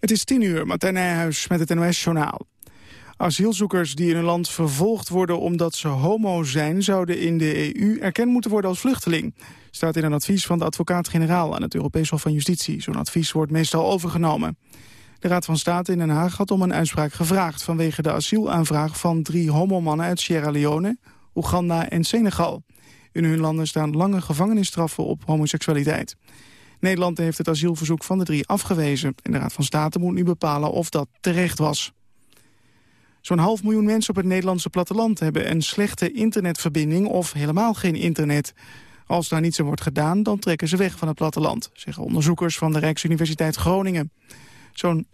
Het is tien uur, Martijn Nijhuis met het NOS-journaal. Asielzoekers die in een land vervolgd worden omdat ze homo zijn... zouden in de EU erkend moeten worden als vluchteling. Staat in een advies van de advocaat-generaal aan het Europees Hof van Justitie. Zo'n advies wordt meestal overgenomen. De Raad van State in Den Haag had om een uitspraak gevraagd... vanwege de asielaanvraag van drie homomannen uit Sierra Leone, Oeganda en Senegal. In hun landen staan lange gevangenisstraffen op homoseksualiteit. Nederland heeft het asielverzoek van de drie afgewezen... en de Raad van State moet nu bepalen of dat terecht was. Zo'n half miljoen mensen op het Nederlandse platteland... hebben een slechte internetverbinding of helemaal geen internet. Als daar niets aan wordt gedaan, dan trekken ze weg van het platteland... zeggen onderzoekers van de Rijksuniversiteit Groningen. Zo'n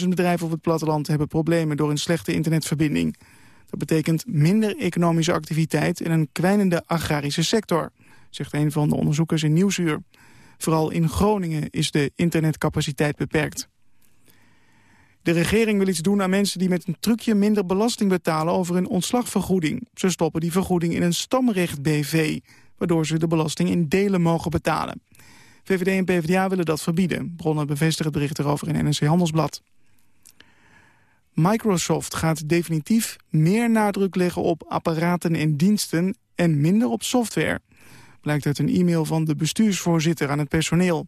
60.000 bedrijven op het platteland hebben problemen... door een slechte internetverbinding. Dat betekent minder economische activiteit... en een kwijnende agrarische sector, zegt een van de onderzoekers in Nieuwsuur. Vooral in Groningen is de internetcapaciteit beperkt. De regering wil iets doen aan mensen die met een trucje minder belasting betalen over hun ontslagvergoeding. Ze stoppen die vergoeding in een stamrecht-BV, waardoor ze de belasting in delen mogen betalen. VVD en PvdA willen dat verbieden. Bronnen bevestigen het bericht erover in NRC Handelsblad. Microsoft gaat definitief meer nadruk leggen op apparaten en diensten en minder op software. Blijkt uit een e-mail van de bestuursvoorzitter aan het personeel.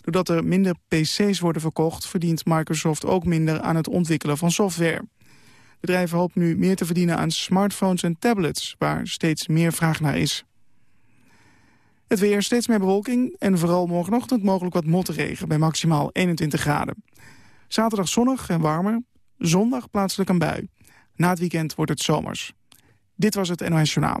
Doordat er minder pc's worden verkocht... verdient Microsoft ook minder aan het ontwikkelen van software. Bedrijven hopen nu meer te verdienen aan smartphones en tablets... waar steeds meer vraag naar is. Het weer steeds meer bewolking en vooral morgenochtend mogelijk wat motregen... bij maximaal 21 graden. Zaterdag zonnig en warmer, zondag plaatselijk een bui. Na het weekend wordt het zomers. Dit was het NOS Journaal.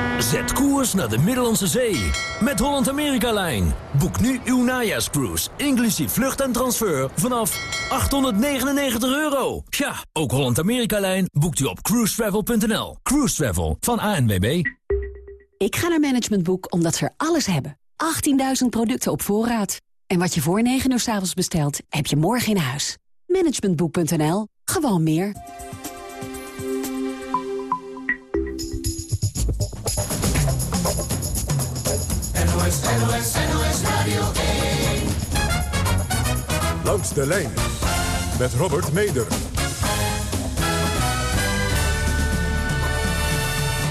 Zet koers naar de Middellandse Zee met Holland-Amerika-lijn. Boek nu uw najaarscruise, inclusief vlucht en transfer, vanaf 899 euro. Ja, ook Holland-Amerika-lijn boekt u op cruisetravel.nl. Cruise Travel van ANWB. Ik ga naar Management Boek omdat ze er alles hebben. 18.000 producten op voorraad. En wat je voor 9 uur s avonds bestelt, heb je morgen in huis. Managementboek.nl. Gewoon meer. NOS, NOS, NOS Radio 1. Langs de lijn met Robert Meder.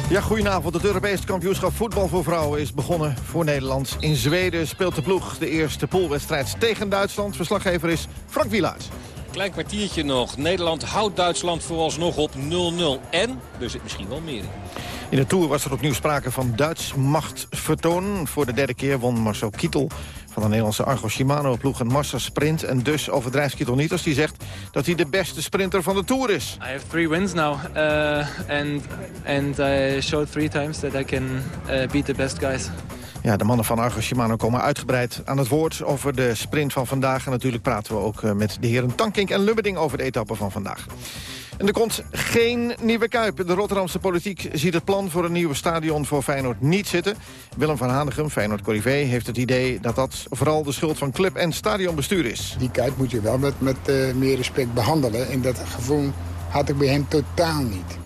Ja, goedenavond. Het Europese kampioenschap voetbal voor vrouwen is begonnen voor Nederland. In Zweden speelt de ploeg de eerste poolwedstrijd tegen Duitsland. Verslaggever is Frank Wielaert. Klein kwartiertje nog. Nederland houdt Duitsland vooralsnog op 0-0. En er zit misschien wel meer in. In de Tour was er opnieuw sprake van Duits machtvertoon. Voor de derde keer won Marcel Kittel van de Nederlandse Argo Shimano-ploeg een massa sprint. En dus overdrijft Kittel niet als hij zegt dat hij de beste sprinter van de Tour is. I have three wins now. Uh, and, and I showed three times that I can uh, beat the best guys. Ja, de mannen van Argo Shimano komen uitgebreid aan het woord over de sprint van vandaag. En natuurlijk praten we ook eh, met de heren Tankink en Lubberding over de etappe van vandaag. En er komt geen nieuwe Kuip. De Rotterdamse politiek ziet het plan voor een nieuwe stadion voor Feyenoord niet zitten. Willem van Hanegem, Feyenoord Corrivé, heeft het idee dat dat vooral de schuld van club en stadionbestuur is. Die Kuip moet je wel met, met uh, meer respect behandelen. En dat gevoel had ik bij hem totaal niet.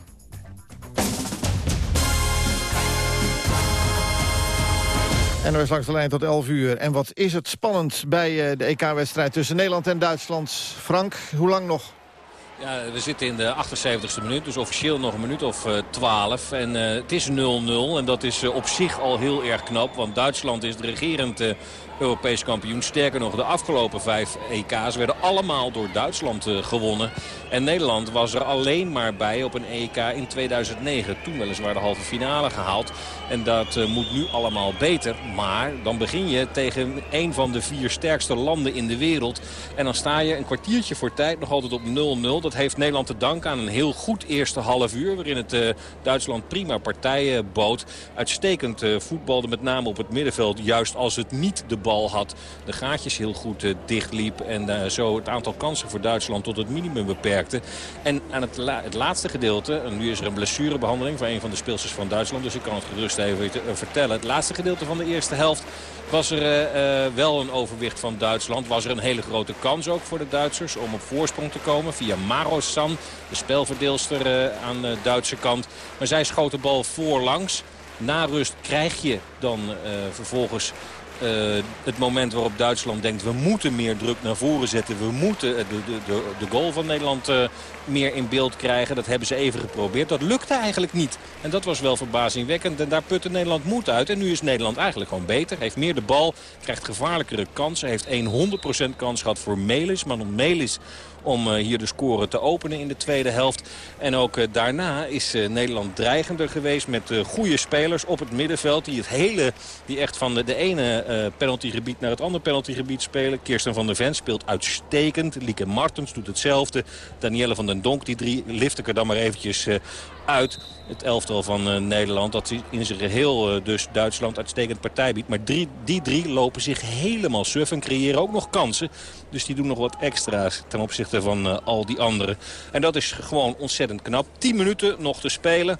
En we langs de lijn tot 11 uur. En wat is het spannend bij uh, de EK-wedstrijd tussen Nederland en Duitsland. Frank, hoe lang nog? Ja, we zitten in de 78e minuut, dus officieel nog een minuut of uh, 12. En uh, het is 0-0 en dat is uh, op zich al heel erg knap. Want Duitsland is de regerend Europees kampioen. Sterker nog, de afgelopen vijf EK's werden allemaal door Duitsland gewonnen. En Nederland was er alleen maar bij op een EK in 2009. Toen weliswaar de halve finale gehaald. En dat uh, moet nu allemaal beter. Maar dan begin je tegen een van de vier sterkste landen in de wereld. En dan sta je een kwartiertje voor tijd nog altijd op 0-0. Dat heeft Nederland te danken aan een heel goed eerste half uur. Waarin het uh, Duitsland prima partijen bood. Uitstekend uh, voetbalde met name op het middenveld. Juist als het niet de bal had. De gaatjes heel goed dichtliep. En zo het aantal kansen voor Duitsland tot het minimum beperkte. En aan het, laatste gedeelte, nu is er een blessurebehandeling van een van de speelsters van Duitsland. Dus ik kan het gerust even vertellen. Het laatste gedeelte van de eerste helft was er uh, wel een overwicht van Duitsland. Was er een hele grote kans ook voor de Duitsers om op voorsprong te komen. Via Marosan, de spelverdeelster aan de Duitse kant. Maar zij schoot de bal voorlangs. Na rust krijg je dan vervolgens uh, het moment waarop Duitsland denkt... we moeten meer druk naar voren zetten. We moeten de, de, de goal van Nederland uh, meer in beeld krijgen. Dat hebben ze even geprobeerd. Dat lukte eigenlijk niet. En dat was wel verbazingwekkend. En daar putte Nederland moed uit. En nu is Nederland eigenlijk gewoon beter. Heeft meer de bal. Krijgt gevaarlijkere kansen. Heeft 100% kans gehad voor Melis. Maar Melis om eh, hier de score te openen in de tweede helft. En ook eh, daarna is eh, Nederland dreigender geweest met goede spelers op het middenveld. Die het hele, die echt van de, ene penaltygebied naar het andere penaltygebied spelen. Kirsten van der Ven speelt uitstekend. Lieke Martens doet hetzelfde. Danielle van den Donk, die drie lift ik er dan maar eventjes uit. Het elftal van Nederland dat in zijn geheel dus Duitsland uitstekend partij biedt. Maar drie, die drie lopen zich helemaal suf en creëren ook nog kansen. Dus die doen nog wat extra's ten opzichte van uh, al die anderen. En dat is gewoon ontzettend knap. 10 minuten nog te spelen.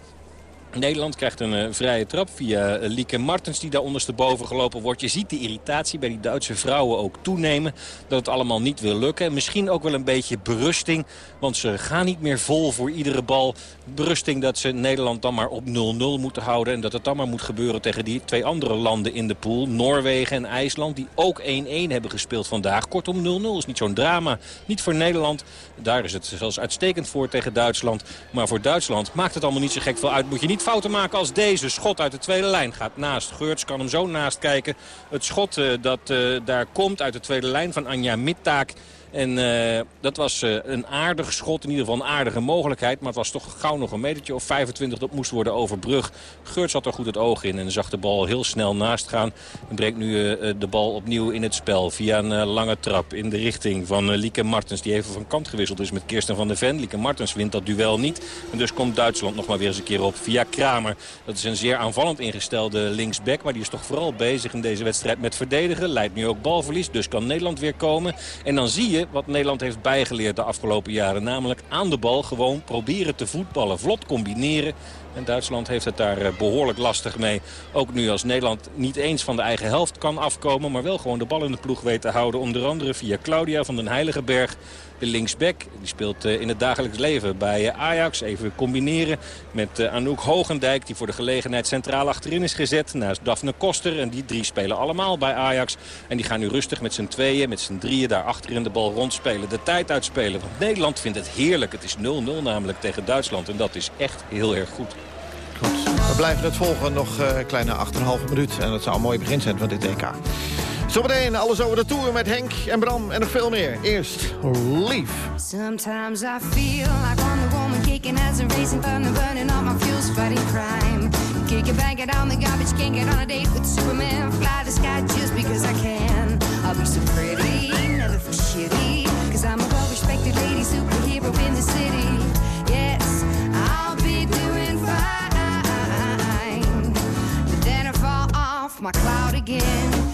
Nederland krijgt een uh, vrije trap via uh, Lieke Martens die daar ondersteboven gelopen wordt. Je ziet de irritatie bij die Duitse vrouwen ook toenemen. Dat het allemaal niet wil lukken. Misschien ook wel een beetje berusting. Want ze gaan niet meer vol voor iedere bal. Berusting dat ze Nederland dan maar op 0-0 moeten houden. En dat het dan maar moet gebeuren tegen die twee andere landen in de pool. Noorwegen en IJsland die ook 1-1 hebben gespeeld vandaag. Kortom 0-0 is niet zo'n drama. Niet voor Nederland. Daar is het zelfs uitstekend voor tegen Duitsland. Maar voor Duitsland maakt het allemaal niet zo gek veel uit. Moet je niet fouten maken als deze. Schot uit de tweede lijn gaat naast. Geurts kan hem zo naast kijken. Het schot uh, dat uh, daar komt uit de tweede lijn van Anja Mittaak en uh, dat was uh, een aardig schot, in ieder geval een aardige mogelijkheid. Maar het was toch gauw nog een metertje of 25 dat moest worden overbrug. Geurts had er goed het oog in en zag de bal heel snel naast gaan. En brengt nu uh, de bal opnieuw in het spel via een lange trap in de richting van Lieke Martens. Die even van kant gewisseld is met Kirsten van der Ven. Lieke Martens wint dat duel niet. En dus komt Duitsland nog maar weer eens een keer op via Kramer. Dat is een zeer aanvallend ingestelde linksback. Maar die is toch vooral bezig in deze wedstrijd met verdedigen. Leidt nu ook balverlies, dus kan Nederland weer komen. En dan zie je wat Nederland heeft bijgeleerd de afgelopen jaren. Namelijk aan de bal gewoon proberen te voetballen. Vlot combineren. En Duitsland heeft het daar eh, behoorlijk lastig mee. Ook nu als Nederland niet eens van de eigen helft kan afkomen... maar wel gewoon de bal in de ploeg weet te houden. Onder andere via Claudia van den Heiligenberg. De linksback, die speelt eh, in het dagelijks leven bij eh, Ajax. Even combineren met Anouk Hogendijk... die voor de gelegenheid centraal achterin is gezet. Naast Daphne Koster. En die drie spelen allemaal bij Ajax. En die gaan nu rustig met z'n tweeën, met z'n drieën... daar achterin de bal rondspelen, de tijd uitspelen. Want Nederland vindt het heerlijk. Het is 0-0 namelijk tegen Duitsland. En dat is echt heel erg goed. Goed, we blijven het volgen. Nog een uh, kleine 8,5 minuut. En dat zou een mooi begin zijn van dit EK. Zometeen alles over de Tour met Henk en Bram en nog veel meer. Eerst Leaf. Sometimes I feel like Wonder Woman kicking as a racing thunder burning all my fuels fighting crime. Kick it, bang it on the garbage, can't get on a date with Superman. Fly the sky just because I can. I'll be so pretty, Cause I'm a well-respected lady superhero in the city. Yes, I'll be doing fine. Then I fall off my cloud again.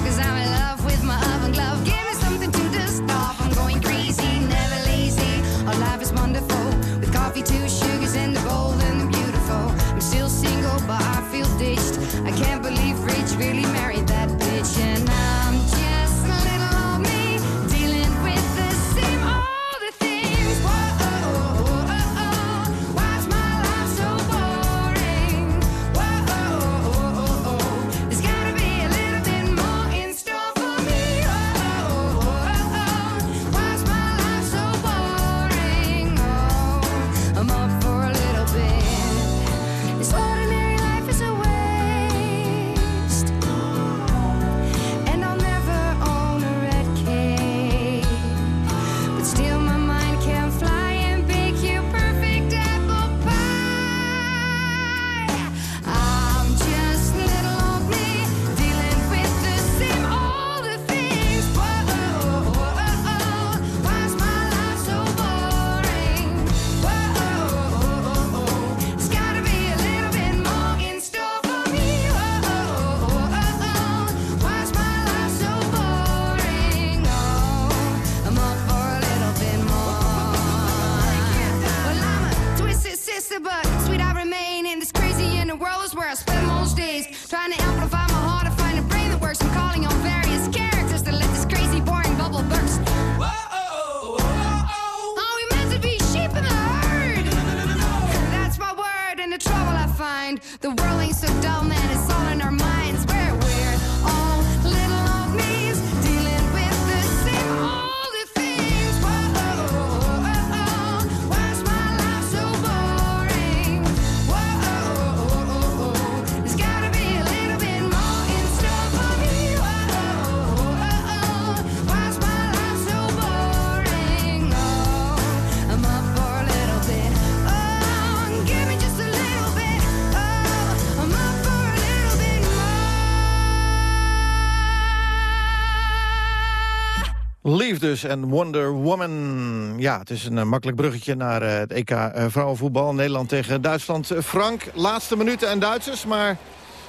dus en Wonder Woman. Ja, het is een eh, makkelijk bruggetje naar eh, het EK eh, vrouwenvoetbal. Nederland tegen Duitsland. Frank, laatste minuten en Duitsers, maar...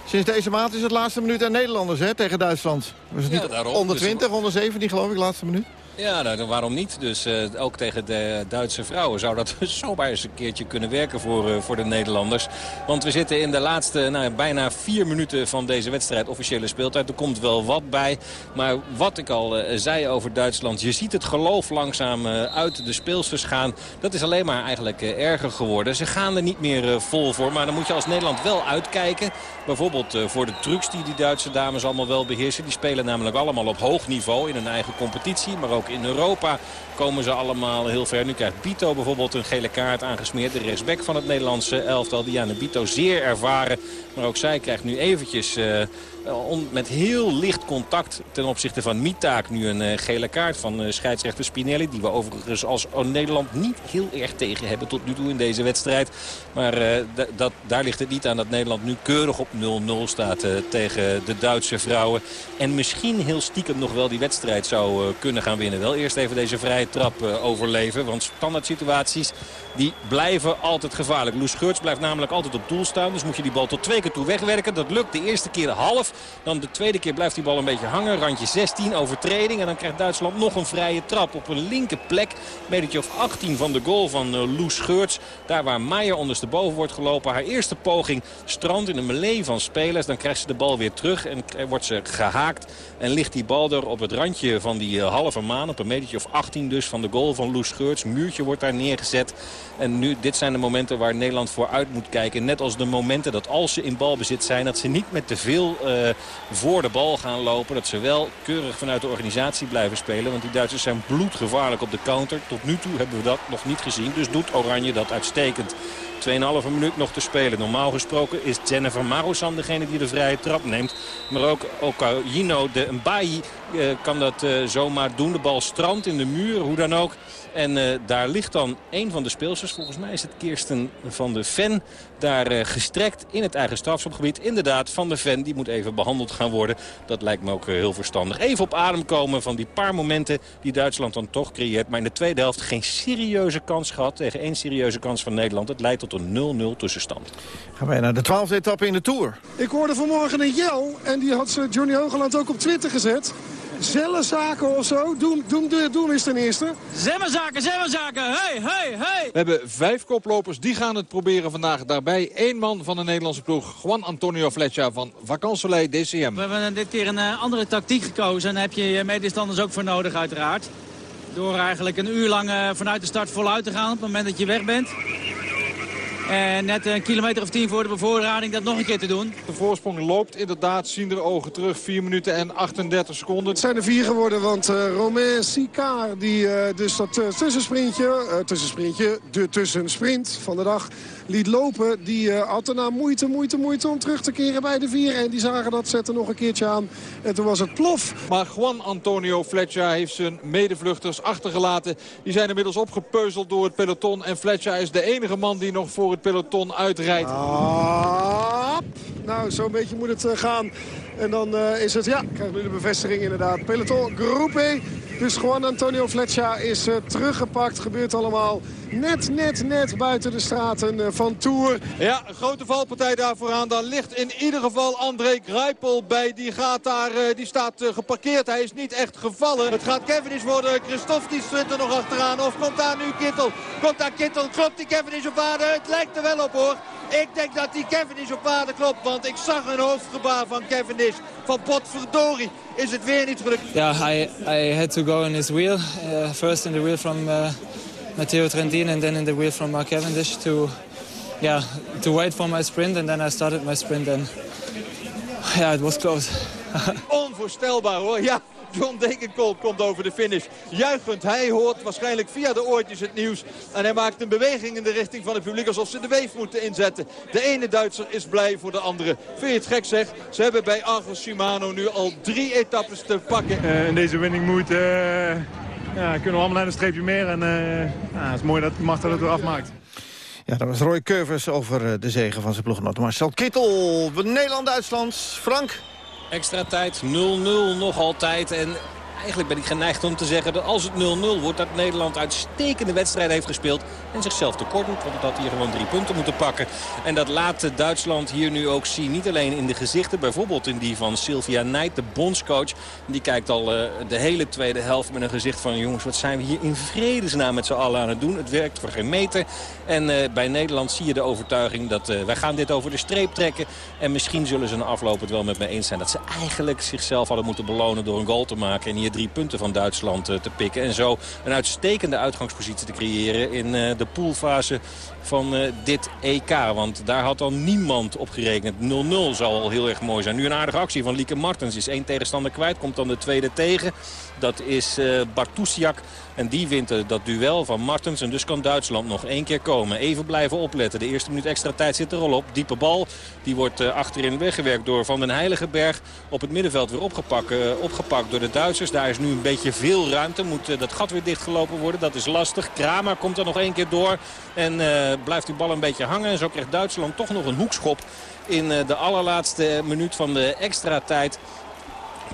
Sinds deze maand is het laatste minuut en Nederlanders hè, tegen Duitsland. Was het Ja, niet daarom. onder Dus- 20, onder 17 geloof ik, laatste minuut? Ja, nou, waarom niet? Dus eh, ook tegen de Duitse vrouwen zou dat zomaar eens een keertje kunnen werken voor, eh, voor de Nederlanders. Want we zitten in de laatste nou, bijna vier minuten van deze wedstrijd officiële speeltijd. Er komt wel wat bij. Maar wat ik al eh, zei over Duitsland, je ziet het geloof langzaam uit de speelsters gaan. Dat is alleen maar eigenlijk erger geworden. Ze gaan er niet meer vol voor, maar dan moet je als Nederland wel uitkijken. Bijvoorbeeld voor de trucs die die Duitse dames allemaal wel beheersen. Die spelen namelijk allemaal op hoog niveau in hun eigen competitie, maar ook in Europa komen ze allemaal heel ver. Nu krijgt Bito bijvoorbeeld een gele kaart aangesmeerd. De rechtsback van het Nederlandse elftal, Diana Bito, zeer ervaren. Maar ook zij krijgt nu eventjes eh, on- met heel licht contact ten opzichte van Mitaak nu een eh, gele kaart van eh, scheidsrechter Spinelli. Die we overigens als Nederland niet heel erg tegen hebben tot nu toe in deze wedstrijd. Maar eh, dat, daar ligt het niet aan dat Nederland nu keurig op 0-0 staat eh, tegen de Duitse vrouwen. En misschien heel stiekem nog wel die wedstrijd zou eh, kunnen gaan winnen. Wel eerst even deze vrije trap eh, overleven. Want standaard situaties die blijven altijd gevaarlijk. Loes Geurts blijft namelijk altijd op doel staan. Dus moet je die bal tot twee keer toe wegwerken. Dat lukt de eerste keer half. Dan de tweede keer blijft die bal een beetje hangen. Randje 16, overtreding. En dan krijgt Duitsland nog een vrije trap op een linker plek. Metertje of 18 van de goal van uh, Loes Geurts. Daar waar Meijer ondersteboven wordt gelopen. Haar eerste poging strandt in een melee van spelers. Dan krijgt ze de bal weer terug en wordt ze gehaakt. En ligt die bal er op het randje van die uh, halve maan. Op een metertje of 18 dus van de goal van Loes Geurts. Muurtje wordt daar neergezet. En nu, dit zijn de momenten waar Nederland voor uit moet kijken. Net als de momenten dat als ze in balbezit zijn... dat ze niet met te veel eh, voor de bal gaan lopen. Dat ze wel keurig vanuit de organisatie blijven spelen. Want die Duitsers zijn bloedgevaarlijk op de counter. Tot nu toe hebben we dat nog niet gezien. Dus doet Oranje dat uitstekend. 2,5 minuut nog te spelen. Normaal gesproken is Jennifer Marosan degene die de vrije trap neemt. Maar ook Okajino de Mbayi eh, kan dat eh, zomaar doen. De bal strandt in de muur, hoe dan ook. En eh, daar ligt dan een van de speelsters. Volgens mij is het Kirsten van de Ven. Daar eh, gestrekt in het eigen strafschopgebied. Inderdaad, van de Ven. Die moet even behandeld gaan worden. Dat lijkt me ook eh, heel verstandig. Even op adem komen van die paar momenten die Duitsland dan toch creëert. Maar in de tweede helft geen serieuze kans gehad. Tegen één serieuze kans van Nederland. Het leidt tot een 0-0 tussenstand. Gaan wij naar de twaalfde etappe in de Tour. Ik hoorde vanmorgen een Jel en die had ze Johnny Hogeland ook op Twitter gezet. Zellenzaken of zo, doen, doen, doen is ten eerste. Zemmenzaken, zemmenzaken, hey, hey, hey! We hebben vijf koplopers, die gaan het proberen vandaag. Daarbij één man van de Nederlandse ploeg, Juan Antonio Fletcher van Vacansoleil DCM. We hebben dit keer een eh, andere tactiek gekozen en daar heb je je medestanders ook voor nodig uiteraard. Door eigenlijk een uur lang eh, vanuit de start voluit te gaan op het moment dat je weg bent. En net een kilometer of tien voor de bevoorrading dat nog een keer te doen. De voorsprong loopt inderdaad, zien de ogen terug. 4 minuten en 38 seconden. Het zijn er vier geworden, want eh Romain Sicard, die eh, dus dat eh, tussensprintje, eh, tussensprintje, de tussensprint van de dag liet lopen. Die eh, had daarna moeite, moeite, moeite om terug te keren bij de vier. En die zagen dat, zetten nog een keertje aan. En toen was het plof. Maar Juan Antonio Fletcher heeft zijn medevluchters achtergelaten. Die zijn inmiddels opgepeuzeld door het peloton. En Fletcher is de enige man die nog voor het peloton uitrijdt. Ah, nou, zo'n beetje moet het eh, gaan. En dan eh, is het, ja, ik krijg nu de bevestiging inderdaad. Peloton Groupé. Dus Juan Antonio Fletcher is eh, teruggepakt. Gebeurt allemaal net, net, net buiten de straten eh, van Tour. Ja, grote valpartij daar vooraan. Daar ligt in ieder geval André Greipel bij. Die, gaat daar, eh, die staat geparkeerd. Hij is niet echt gevallen. Het gaat Cavendish worden. Christophe die stunt er nog achteraan. Of komt daar nu Kittel? Komt daar Kittel? Klopt die Cavendish op waarde? Het lijkt er wel op hoor. Ik denk dat die Cavendish op waarde klopt. Want ik zag een hoofdgebaar van Cavendish. Van potverdorie is het weer niet gelukt. Yeah, I, I had to go in his wheel. Uh, first in the wheel from uh, Matteo Trentin and then in the wheel from Mark Cavendish to, yeah, to wait for my sprint. And then I started my sprint and yeah, it was close. Onvoorstelbaar hoor. Ja, John Degenkolb komt over de finish. Juichend, hij hoort waarschijnlijk via de oortjes het nieuws. En hij maakt een beweging in de richting van het publiek alsof ze de weef moeten inzetten. De ene Duitser is blij voor de andere. Vind je het gek zeg? Ze hebben bij Argos Shimano nu al drie etappes te pakken. Uh, in deze winning moet... Uh, ja, kunnen we allemaal naar een streepje meer. En uh, ja, het is mooi dat Marta het eraf maakt. Ja, dat was Roy Curvers over de zegen van zijn ploeggenoot Marcel Kittel. Nederland-Duitsland. Frank? Extra tijd, 0-0 nog altijd. En eigenlijk ben ik geneigd om te zeggen dat als het 0-0 wordt... dat Nederland uitstekende wedstrijd heeft gespeeld en zichzelf tekort doet. Want het had hier gewoon drie punten moeten pakken. En dat laat Duitsland hier nu ook zien. Niet alleen in de gezichten, bijvoorbeeld in die van Sylvia Nijt, de bondscoach. Die kijkt al uh, de hele tweede helft met een gezicht van... jongens, wat zijn we hier in vredesnaam met z'n allen aan het doen? Het werkt voor geen meter. En uh, bij Nederland zie je de overtuiging dat uh, wij gaan dit over de streep trekken. En misschien zullen ze na afloop het wel met me eens zijn... dat ze eigenlijk zichzelf hadden moeten belonen door een goal te maken... en hier drie punten van Duitsland te pikken. En zo een uitstekende uitgangspositie te creëren in de poolfase van uh, dit EK. Want daar had al niemand op gerekend. 0-0 zou al heel erg mooi zijn. Nu een aardige actie van Lieke Martens. Is één tegenstander kwijt. Komt dan de tweede tegen. Dat is Bartusiak. En die wint dat duel van Martens. En dus kan Duitsland nog één keer komen. Even blijven opletten. De eerste minuut extra tijd zit er al op. Diepe bal. Die wordt achterin weggewerkt door Van den Heiligenberg. Op het middenveld weer opgepakt, opgepakt door de Duitsers. Daar is nu een beetje veel ruimte. Moet dat gat weer dichtgelopen worden. Dat is lastig. Kramer komt er nog één keer door. En blijft die bal een beetje hangen. En zo krijgt Duitsland toch nog een hoekschop in de allerlaatste minuut van de extra tijd.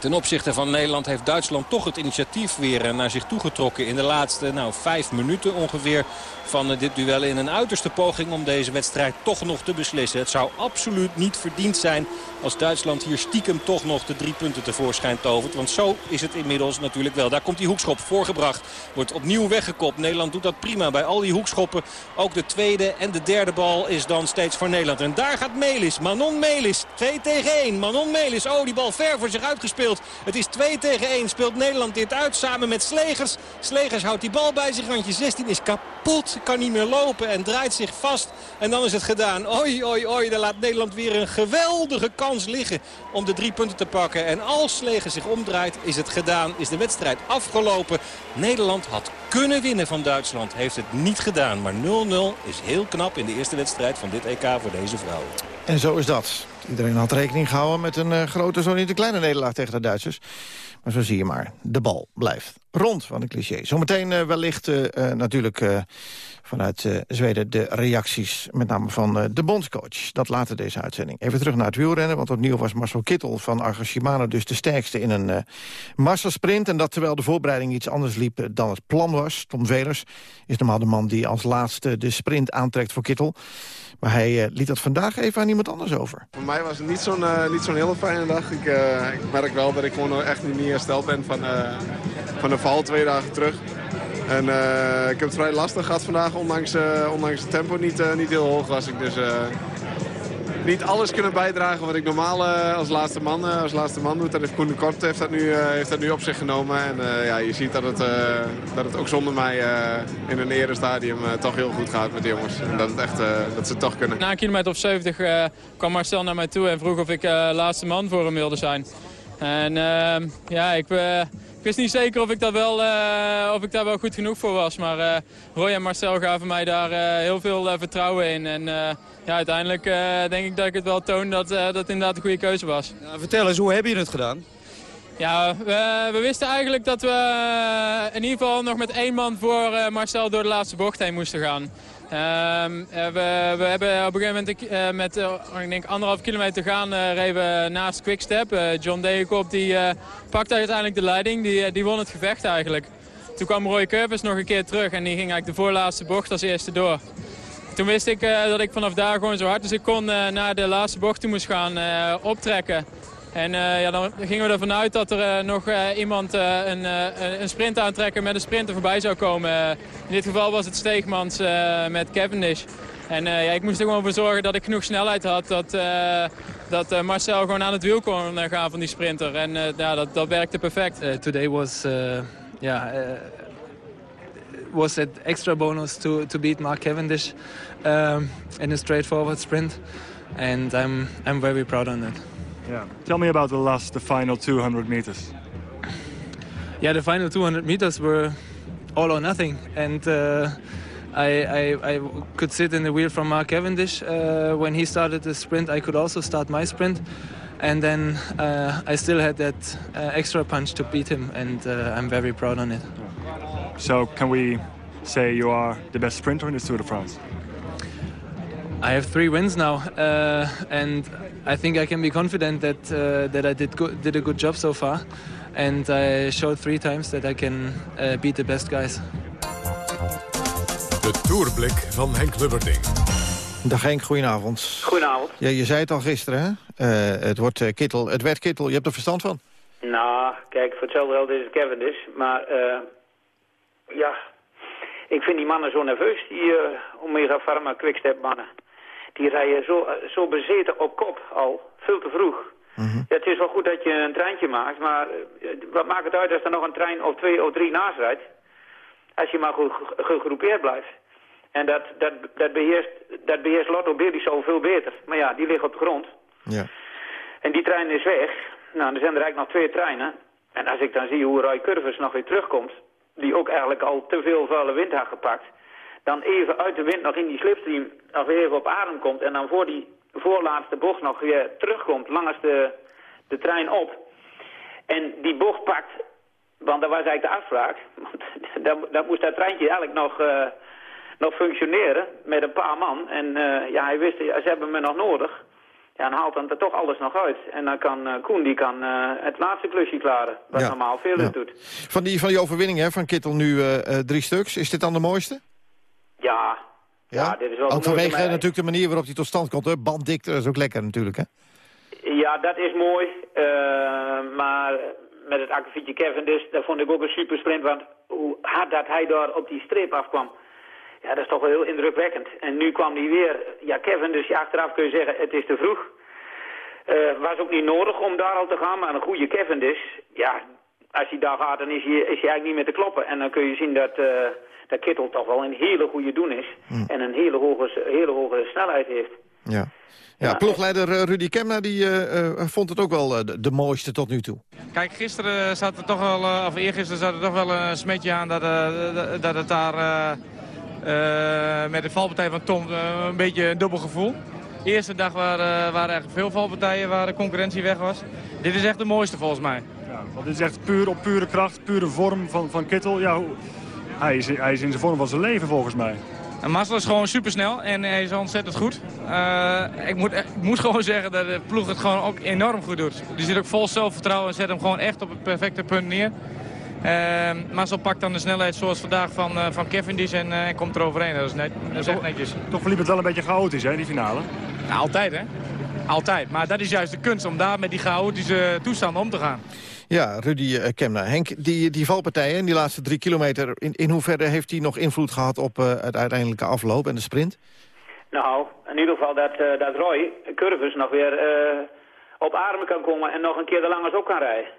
Ten opzichte van Nederland heeft Duitsland toch het initiatief weer naar zich toegetrokken. In de laatste nou, vijf minuten ongeveer van dit duel in een uiterste poging om deze wedstrijd toch nog te beslissen. Het zou absoluut niet verdiend zijn als Duitsland hier stiekem toch nog de drie punten tevoorschijn tovert. Want zo is het inmiddels natuurlijk wel. Daar komt die hoekschop voorgebracht. Wordt opnieuw weggekopt. Nederland doet dat prima bij al die hoekschoppen. Ook de tweede en de derde bal is dan steeds voor Nederland. En daar gaat Melis. Manon Melis. 2 tegen 1. Manon Melis. Oh, die bal ver voor zich uitgespeeld. Het is 2 tegen 1. Speelt Nederland dit uit samen met Slegers. Slegers houdt die bal bij zich. Randje 16 is kapot. Kan niet meer lopen en draait zich vast. En dan is het gedaan. Oi, oi, oi. Daar laat Nederland weer een geweldige kans liggen om de drie punten te pakken. En als Slegers zich omdraait is het gedaan. Is de wedstrijd afgelopen. Nederland had kunnen winnen van Duitsland. Heeft het niet gedaan. Maar 0-0 is heel knap in de eerste wedstrijd van dit EK voor deze vrouwen. En zo is dat. Iedereen had rekening gehouden met een uh, grote, zo niet een kleine nederlaag tegen de Duitsers. Maar zo zie je maar, de bal blijft rond van een cliché. Zometeen uh, wellicht uh, natuurlijk vanuit Zweden de reacties, met name van de bondscoach. Dat later deze uitzending. Even terug naar het wielrennen, want opnieuw was Marcel Kittel van Argo Shimano dus de sterkste in een massasprint. En dat terwijl de voorbereiding iets anders liep dan het plan was. Tom Velers is normaal de man die als laatste de sprint aantrekt voor Kittel. Maar hij liet dat vandaag even aan iemand anders over. Was het niet zo'n uh, niet zo'n hele fijne dag. Ik, uh, ik, merk wel dat ik gewoon echt niet meer hersteld ben van, van de val twee dagen terug. En ik heb het vrij lastig gehad vandaag, ondanks, ondanks het tempo niet, niet heel hoog was ik. Dus niet alles kunnen bijdragen wat ik normaal uh, als, laatste man, uh, als laatste man doe. Dat heeft Koen de heeft dat nu, uh, heeft dat nu op zich genomen. En ja, je ziet dat het, dat het ook zonder mij in een eerder stadium toch heel goed gaat met de jongens. En dat, het echt, dat ze het toch kunnen. Na een kilometer of 70 kwam Marcel naar mij toe en vroeg of ik laatste man voor hem wilde zijn. En ja, ik... Ik wist niet zeker of ik, dat wel, uh, of ik daar wel goed genoeg voor was. Maar uh, Roy en Marcel gaven mij daar uh, heel veel vertrouwen in. En ja, uiteindelijk denk ik dat ik het wel toon dat dat inderdaad een goede keuze was. Ja, vertel eens, hoe heb je het gedaan? Ja, we, we, wisten eigenlijk dat we in ieder geval nog met één man voor Marcel door de laatste bocht heen moesten gaan. Um, we, we, hebben op een gegeven moment uh, met uh, ik denk anderhalf kilometer gaan uh, reden naast Quickstep. John Degenkop die pakte uiteindelijk de leiding, die, die won het gevecht eigenlijk. Toen kwam Roy Curvis nog een keer terug en die ging eigenlijk de voorlaatste bocht als eerste door. Toen wist ik dat ik vanaf daar gewoon zo hard als ik kon naar de laatste bocht toe moest gaan optrekken. En uh, ja, dan gingen we ervan uit dat er uh, nog uh, iemand een, een, sprint aantrekken met een sprinter voorbij zou komen. in dit geval was het Steegmans met Cavendish. En ja, ik moest er gewoon voor zorgen dat ik genoeg snelheid had. Dat, dat Marcel gewoon aan het wiel kon gaan van die sprinter. En ja, dat, dat werkte perfect. today was, yeah, was an extra bonus to, to beat Mark Cavendish in a straightforward sprint. And I'm, I'm very proud on that. Yeah. Tell me about the last, the final 200 meters. Yeah, the final 200 meters were all or nothing. And uh, I, I, I, could sit in the wheel from Mark Cavendish. Uh, when he started the sprint, I could also start my sprint. And then uh, I still had that uh, extra punch to beat him, and uh, I'm very proud on it. So can we say you are the best sprinter in the Tour de France? I have three wins now, uh, and I think I can be confident that uh, that I did good, did a good job so far, and I showed three times that I can uh, beat the best guys. De Tourblik van Henk Lubberding. Dag Henk, goedenavond. Goedenavond. Ja, je zei het al gisteren, hè? Uh, het, wordt, uh, kittel, het werd Kittel, je hebt er verstand van? Nou, kijk, voor hetzelfde geld is het Cavendish. Maar uh, ja, ik vind die mannen zo nerveus, die Omega Pharma Quickstep mannen. Die rijden zo, zo bezeten op kop al, veel te vroeg. Mhm. ja, het is wel goed dat je een treintje maakt, maar wat maakt het uit als er nog een trein of twee of drie naast rijdt? Als je maar goed gegroepeerd blijft. En dat, dat, dat, beheerst, dat beheerst Lotto Berry zo veel beter. Maar ja, die liggen op de grond. Ja. En die trein is weg. Nou, er zijn er eigenlijk nog twee treinen. En als ik dan zie hoe Roy Curvers nog weer terugkomt... die ook eigenlijk al te veel vuile wind had gepakt... dan even uit de wind nog in die slipstream nog weer even op adem komt... en dan voor die voorlaatste bocht nog weer terugkomt langs de, de trein op. En die bocht pakt... Want dat was eigenlijk de afspraak. Want dan, dan moest dat treintje eigenlijk nog... Uh, nog functioneren met een paar man. En uh, ja, hij wist, ze hebben me nog nodig. Ja, dan haalt dan er toch alles nog uit. En dan kan uh, Koen die kan, uh, het laatste klusje klaren. Wat Ja. normaal veel Ja. doet. Van die, van die overwinning hè, van Kittel nu eh, eh, drie stuks. Is dit dan de mooiste? Ja, ja, dit is wel Ook moeite, vanwege natuurlijk de manier waarop die tot stand komt. Hè? Banddikte, is ook lekker natuurlijk. Hè? Ja, dat is mooi. Eh, maar met het akkefietje Cavendish, dat vond ik ook een super sprint. Want hoe hard dat hij daar op die streep afkwam, ja, dat is toch wel heel indrukwekkend. En nu kwam hij weer, ja, Cavendish, ja, achteraf kun je zeggen, het is te vroeg. Eh, was ook niet nodig om daar al te gaan, maar een goede Cavendish, ja, als hij daar gaat, dan is hij, is hij eigenlijk niet meer te kloppen. En dan kun je zien dat, eh dat Kittel toch wel een hele goede doen is. En een hele hoge, hele hoge snelheid heeft. Ja. Ja, ploegleider eh, Rudy Kemna die, eh, eh, vond het ook wel de, de mooiste tot nu toe. Kijk, gisteren zat er toch wel, eh, of eergisteren zat er toch wel een smetje aan dat, eh, dat- het daar eh, eh, met de valpartij van Tom een beetje een dubbel gevoel. De eerste dag waren, waren eigenlijk veel valpartijen waar de concurrentie weg was. Dit is echt de mooiste volgens mij. Ja, want dit is echt puur op pure kracht, pure vorm van, van Kittel. Ja, hij, is, hij is in zijn vorm van zijn leven volgens mij. En Marcel is gewoon supersnel en hij is ontzettend goed. Eh, ik, moet, ik moet gewoon zeggen dat de ploeg het gewoon ook enorm goed doet. Die zit ook vol zelfvertrouwen en zet hem gewoon echt op het perfecte punt neer. Uh, Marcel pakt dan de snelheid zoals vandaag van, eh van Cavendish en eh, komt er overheen. Dat is, net, dat is echt netjes. Toch verliep het wel een beetje chaotisch, hè, die finale. Nou, altijd hè. Altijd. Maar dat is juist de kunst om daar met die chaotische toestanden om te gaan. Ja, Rudy eh, Kemna. Henk, die, die valpartijen die laatste drie kilometer... in, in hoeverre heeft die nog invloed gehad op eh, het uiteindelijke afloop en de sprint? Nou, in ieder geval dat, eh, dat Roy Curvers nog weer op adem kan komen en nog een keer de langers op kan rijden.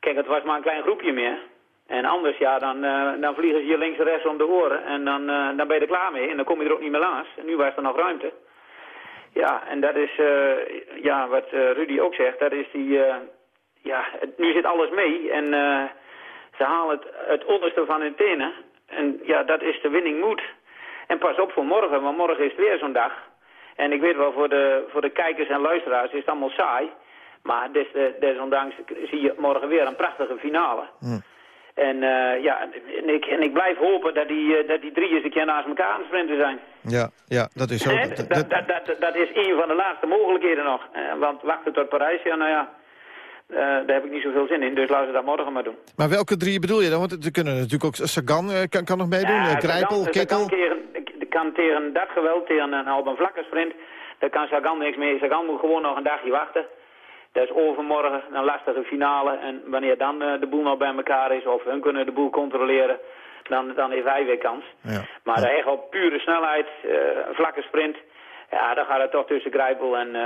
Kijk, het was maar een klein groepje meer. En anders, ja, dan, dan vliegen ze je links en rechts om de oren en dan, dan ben je er klaar mee. En dan kom je er ook niet meer langs. En nu was er nog ruimte. Ja, en dat is, ja, wat Rudy ook zegt, dat is die, ja, het- nu zit alles mee. En eh, ze halen het, het onderste van hun tenen. En ja, dat is de winning moed. En pas op voor morgen, want morgen is het weer zo'n dag. En ik weet wel, voor de, voor de kijkers en luisteraars is het allemaal saai. Maar des, eh, desondanks zie je morgen weer een prachtige finale. En eh, ja, en ik, en ik blijf hopen dat die, dat die drie eens een keer naast elkaar aan het sprinten zijn. Ja, ja dat is zo. Dat- Dat, dat, is een van de laatste mogelijkheden nog. Want wachten tot Parijs, ja, nou ja, eh, daar heb ik niet zoveel zin in. Dus laten we dat morgen maar doen. Maar welke drie bedoel je dan? Want er kunnen natuurlijk ook... Sagan eh, kan, kan nog meedoen, Ja, eh, Sagan- Kittel. tegen, kan tegen dat geweld, tegen een, een vlakke sprint, daar kan Sagan niks mee. Sagan moet gewoon nog een dagje wachten. Dat is overmorgen een lastige finale. En wanneer dan de boel nog bij elkaar is, of hun kunnen de boel controleren, dan, dan heeft hij weer kans. Ja. Maar echt op pure snelheid, een vlakke sprint, ja, dan gaat het toch tussen Grijpel en,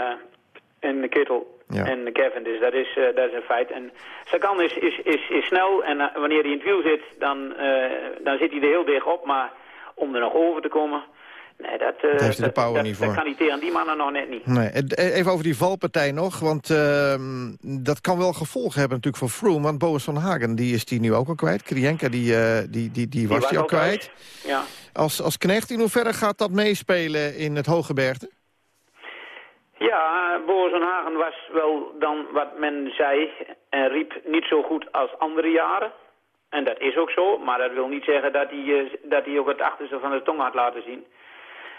en Kittel Ja. en Kevin. Dus dat is, eh, dat is een feit. En Sagan is, is, is, is snel en eh, wanneer hij in het wiel zit, dan, eh, dan zit hij er heel dicht op. Maar om er nog over te komen, nee, dat, eh, heeft hij de dat, power dat, niet dat voor. kan hij tegen die mannen nog net niet. Nee, e- even over die valpartij nog, want ehm, dat kan wel gevolgen hebben natuurlijk voor Froome. Want Boas van Hagen, die is die nu ook al kwijt. Krienka, die, die, die, die, was die al kwijt. Ja. Als, als knecht, in hoeverre gaat dat meespelen in het Hooggebergte? Ja, Boris van Hagen was wel dan wat men zei en riep niet zo goed als andere jaren. En dat is ook zo, maar dat wil niet zeggen dat hij, eh, dat hij ook het achterste van de tong had laten zien.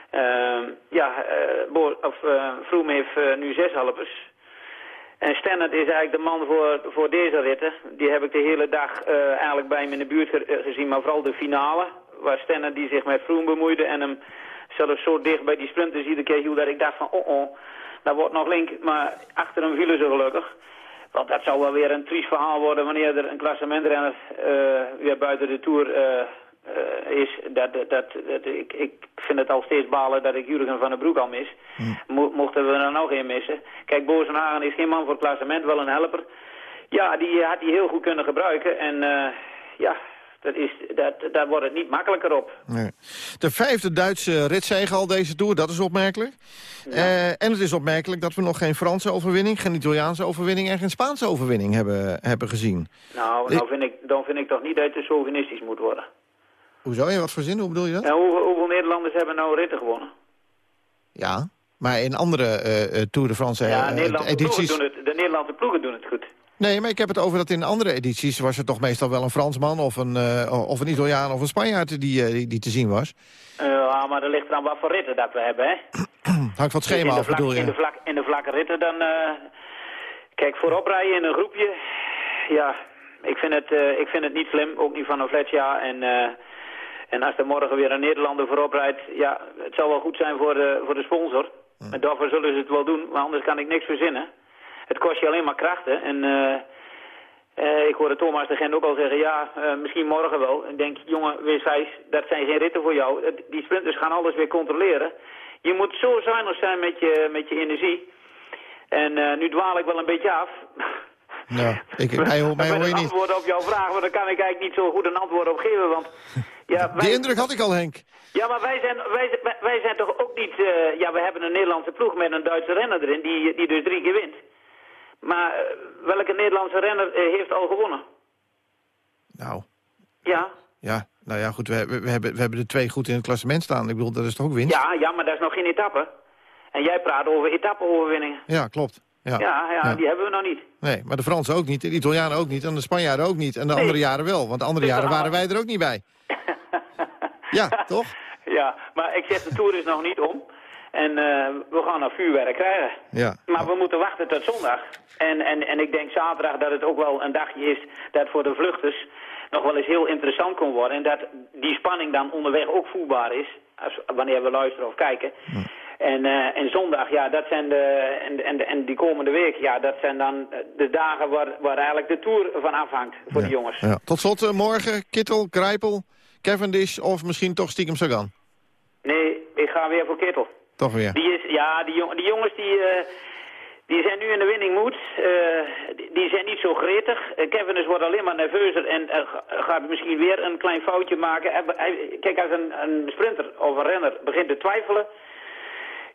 Ehm, ja, Boor, of, eh, heeft nu zes helpers. En Stennert is eigenlijk de man voor, voor deze ritten. Die heb ik de hele dag eigenlijk bij hem in de buurt ge- gezien, maar vooral de finale. Waar Stennert die zich met Froome bemoeide en hem zelfs zo dicht bij die sprinters iedere keer hield dat ik dacht van oh oh, dat wordt nog link. Maar achter hem vielen ze gelukkig. Want dat zou wel weer een triest verhaal worden wanneer er een klassementrenner eh, weer buiten de Tour eh, eh, is. Dat, dat, ik, ik vind het al steeds balen dat ik Jurgen van den Broek al mis. Mo- mochten we er nog een missen. Kijk, Boos van Hagen is geen man voor het klassement, wel een helper. Ja, die had hij heel goed kunnen gebruiken. En ja, dat is, dat, daar wordt het niet makkelijker op. Nee. De vijfde Duitse ritzege al deze Tour, dat is opmerkelijk. Eh, en het is opmerkelijk dat we nog geen Franse overwinning... geen Italiaanse overwinning en geen Spaanse overwinning hebben, hebben gezien. Nou, nou vind ik, dan vind ik toch niet dat het te chauvinistisch moet worden. Hoezo? In wat voor zin? Hoe bedoel je dat? En hoeveel, hoeveel Nederlanders hebben nou ritten gewonnen? Ja, maar in andere eh, Tour de France ja, edities... doen het, de Nederlandse ploegen doen het goed. Nee, maar ik heb het over dat in andere edities... was er toch meestal wel een Fransman of een, eh, of een Italiaan of een Spanjaard die, eh, die, die te zien was. Ja, maar er ligt eraan wat voor ritten dat we hebben, hè? Hangt van het schema af, bedoel In de, je? vlak, in de vlakke ritten dan... eh, kijk, voorop rijden in een groepje... Ja, ik vind het, eh, ik vind het niet slim. Ook niet van een Fletcher. En, eh, en als er morgen weer een Nederlander voorop rijdt... Ja, het zal wel goed zijn voor de, voor de sponsor. En daarvoor zullen ze het wel doen. Maar anders kan ik niks verzinnen. Het kost je alleen maar krachten. En... eh, eh, ik hoorde Thomas de Gent ook al zeggen, ja, eh, misschien morgen wel. Ik denk, jongen, wees wijs, dat zijn geen ritten voor jou. Die sprinters gaan alles weer controleren. Je moet zo zuinig zijn met je, met je energie. En nu dwaal ik wel een beetje af. Ja, ik, mij, hoor- mij hoor je niet. antwoord op jouw vraag, maar daar kan ik eigenlijk niet zo goed een antwoord op geven. Want ja, wij, Die indruk had ik al, Henk. ja, maar wij zijn, wij, wij- zijn toch ook niet... ja, we hebben een Nederlandse ploeg met een Duitse renner erin, die, die dus drie keer wint. Maar eh, welke Nederlandse renner eh, heeft al gewonnen? Nou, Ja, ja, nou ja, goed, we, hebben- we, hebben, we hebben er twee goed in het klassement staan. Ik bedoel, dat is toch ook winst? ja, ja, maar dat is nog geen etappe. En jij praat over etappe-overwinningen. Ja, klopt. Ja. Ja, ja, die hebben we nog niet. Nee, maar de Fransen ook niet, de Italianen ook niet... en de Spanjaarden ook niet, en de andere jaren wel. Want de andere Dus jaren waren wij er ook niet bij. ja, toch? Ja, maar ik zeg, de Tour is nog niet om. En eh, we gaan nog vuurwerk krijgen. Ja. Maar we moeten wachten tot zondag. En, en, en ik denk zaterdag dat het ook wel een dagje is dat voor de vluchters nog wel eens heel interessant kon worden. En dat die spanning dan onderweg ook voelbaar is, als, wanneer we luisteren of kijken. En, eh, en zondag, ja, dat zijn de, en, en, en die komende week, ja, dat zijn dan de dagen waar, waar eigenlijk de Tour van afhangt voor de jongens. Ja. Tot slot, eh, morgen, Kittel, Grijpel, Cavendish of misschien toch stiekem Sagan. Nee, ik ga weer voor Kittel. Toch weer. Die is, ja, die, jong- die jongens die, eh, die zijn nu in de winning mood. Eh, die, die zijn niet zo gretig. Eh, Kevin is wordt alleen maar nerveuzer en ga- gaat misschien weer een klein foutje maken. Hij- kijk, als een, een sprinter of een renner begint te twijfelen,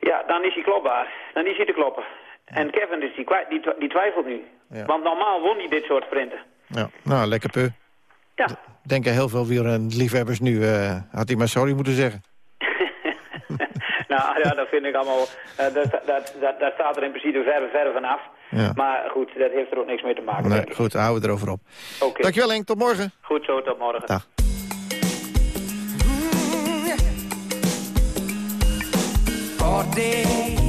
ja, dan is hij klopbaar. Dan is hij te kloppen. En Kevin is die, kwa- die, twi- die twijfelt nu. Ja. Want normaal won hij dit soort sprinten. Ja. Nou, lekker pu. Ja. Denken heel veel wielrenliefhebbers nu, had hij maar sorry moeten zeggen. Nou ja, dat vind ik allemaal, eh, dat, dat, dat, dat staat er in principe ver, ver vanaf. Ja. Maar goed, dat heeft er ook niks mee te maken. Nee, goed, houden we erover op. Oké. Dankjewel Henk, tot morgen. Goed zo, tot morgen. Dag. all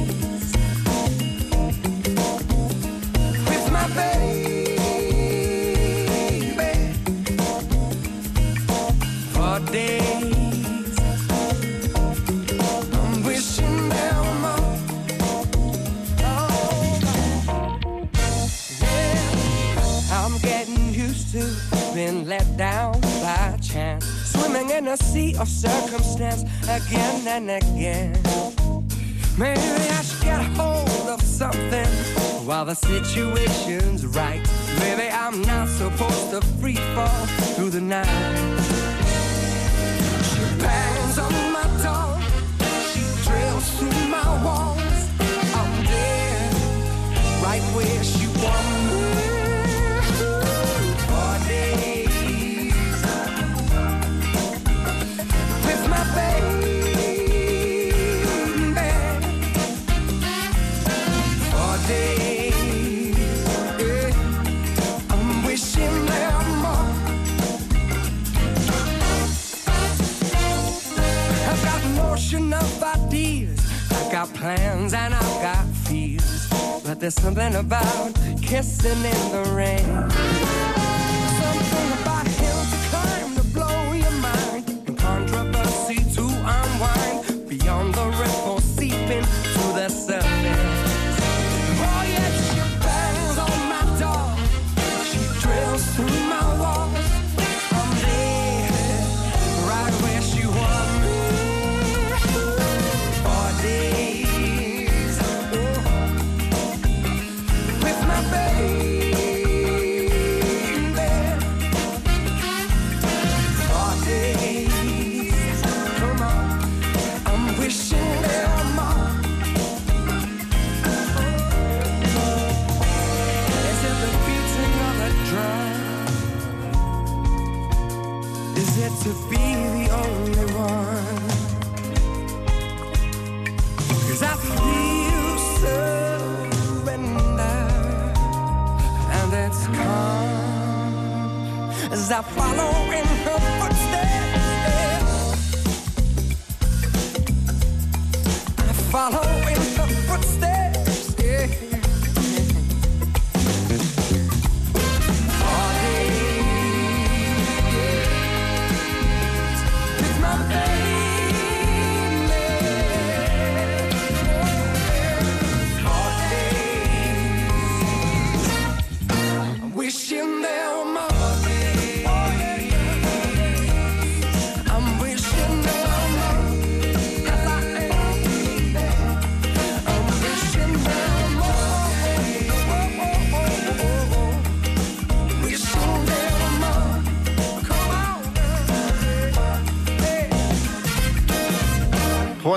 in a sea of circumstance again and again. Maybe I should get hold of something while the situation's right. Maybe I'm not supposed to free fall through the night. She bangs on my door, she drills through my walls. I'm there, right where she plans and I've got fears. But there's something about kissing in the rain.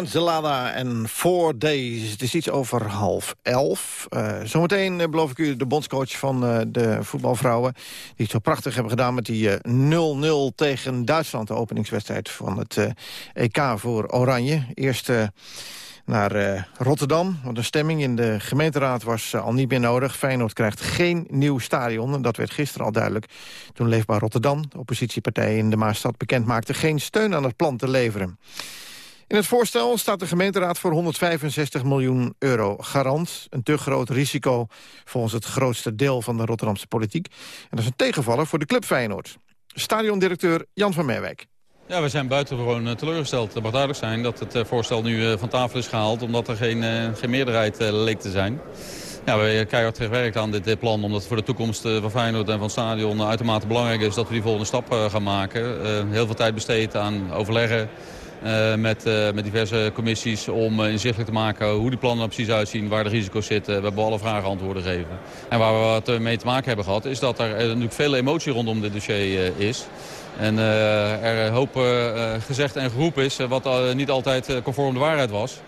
Zelada en Four Days. Het is iets over half elf. Eh, zometeen eh, beloof ik u de bondscoach van eh, de voetbalvrouwen... die het zo prachtig hebben gedaan met die eh, 0-0 tegen Duitsland... de openingswedstrijd van het EK voor Oranje. Eerst naar Rotterdam, want de stemming in de gemeenteraad was al niet meer nodig. Feyenoord krijgt geen nieuw stadion en dat werd gisteren al duidelijk... toen Leefbaar Rotterdam, de oppositiepartij in de Maastad, bekend maakte... geen steun aan het plan te leveren. In het voorstel staat de gemeenteraad voor 165 miljoen euro garant. Een te groot risico volgens het grootste deel van de Rotterdamse politiek. En dat is een tegenvaller voor de club Feyenoord. Stadiondirecteur Jan van Merwijk. Ja, we zijn buitengewoon eh, teleurgesteld. Het mag duidelijk zijn dat het eh, voorstel nu eh, van tafel is gehaald... omdat er geen, geen meerderheid leek te zijn. Ja, we hebben keihard gewerkt aan dit plan... omdat het voor de toekomst van Feyenoord en van het stadion uitermate belangrijk is... dat we die volgende stap gaan maken. Heel veel tijd besteed aan overleggen eh, met, eh, met diverse commissies... om eh, inzichtelijk te maken hoe die plannen er precies uitzien... waar de risico's zitten. We hebben alle vragen antwoorden gegeven. En waar we wat mee te maken hebben gehad... is dat er natuurlijk veel emotie rondom dit dossier is... En er hoop gezegd en geroepen is, wat niet altijd conform de waarheid was.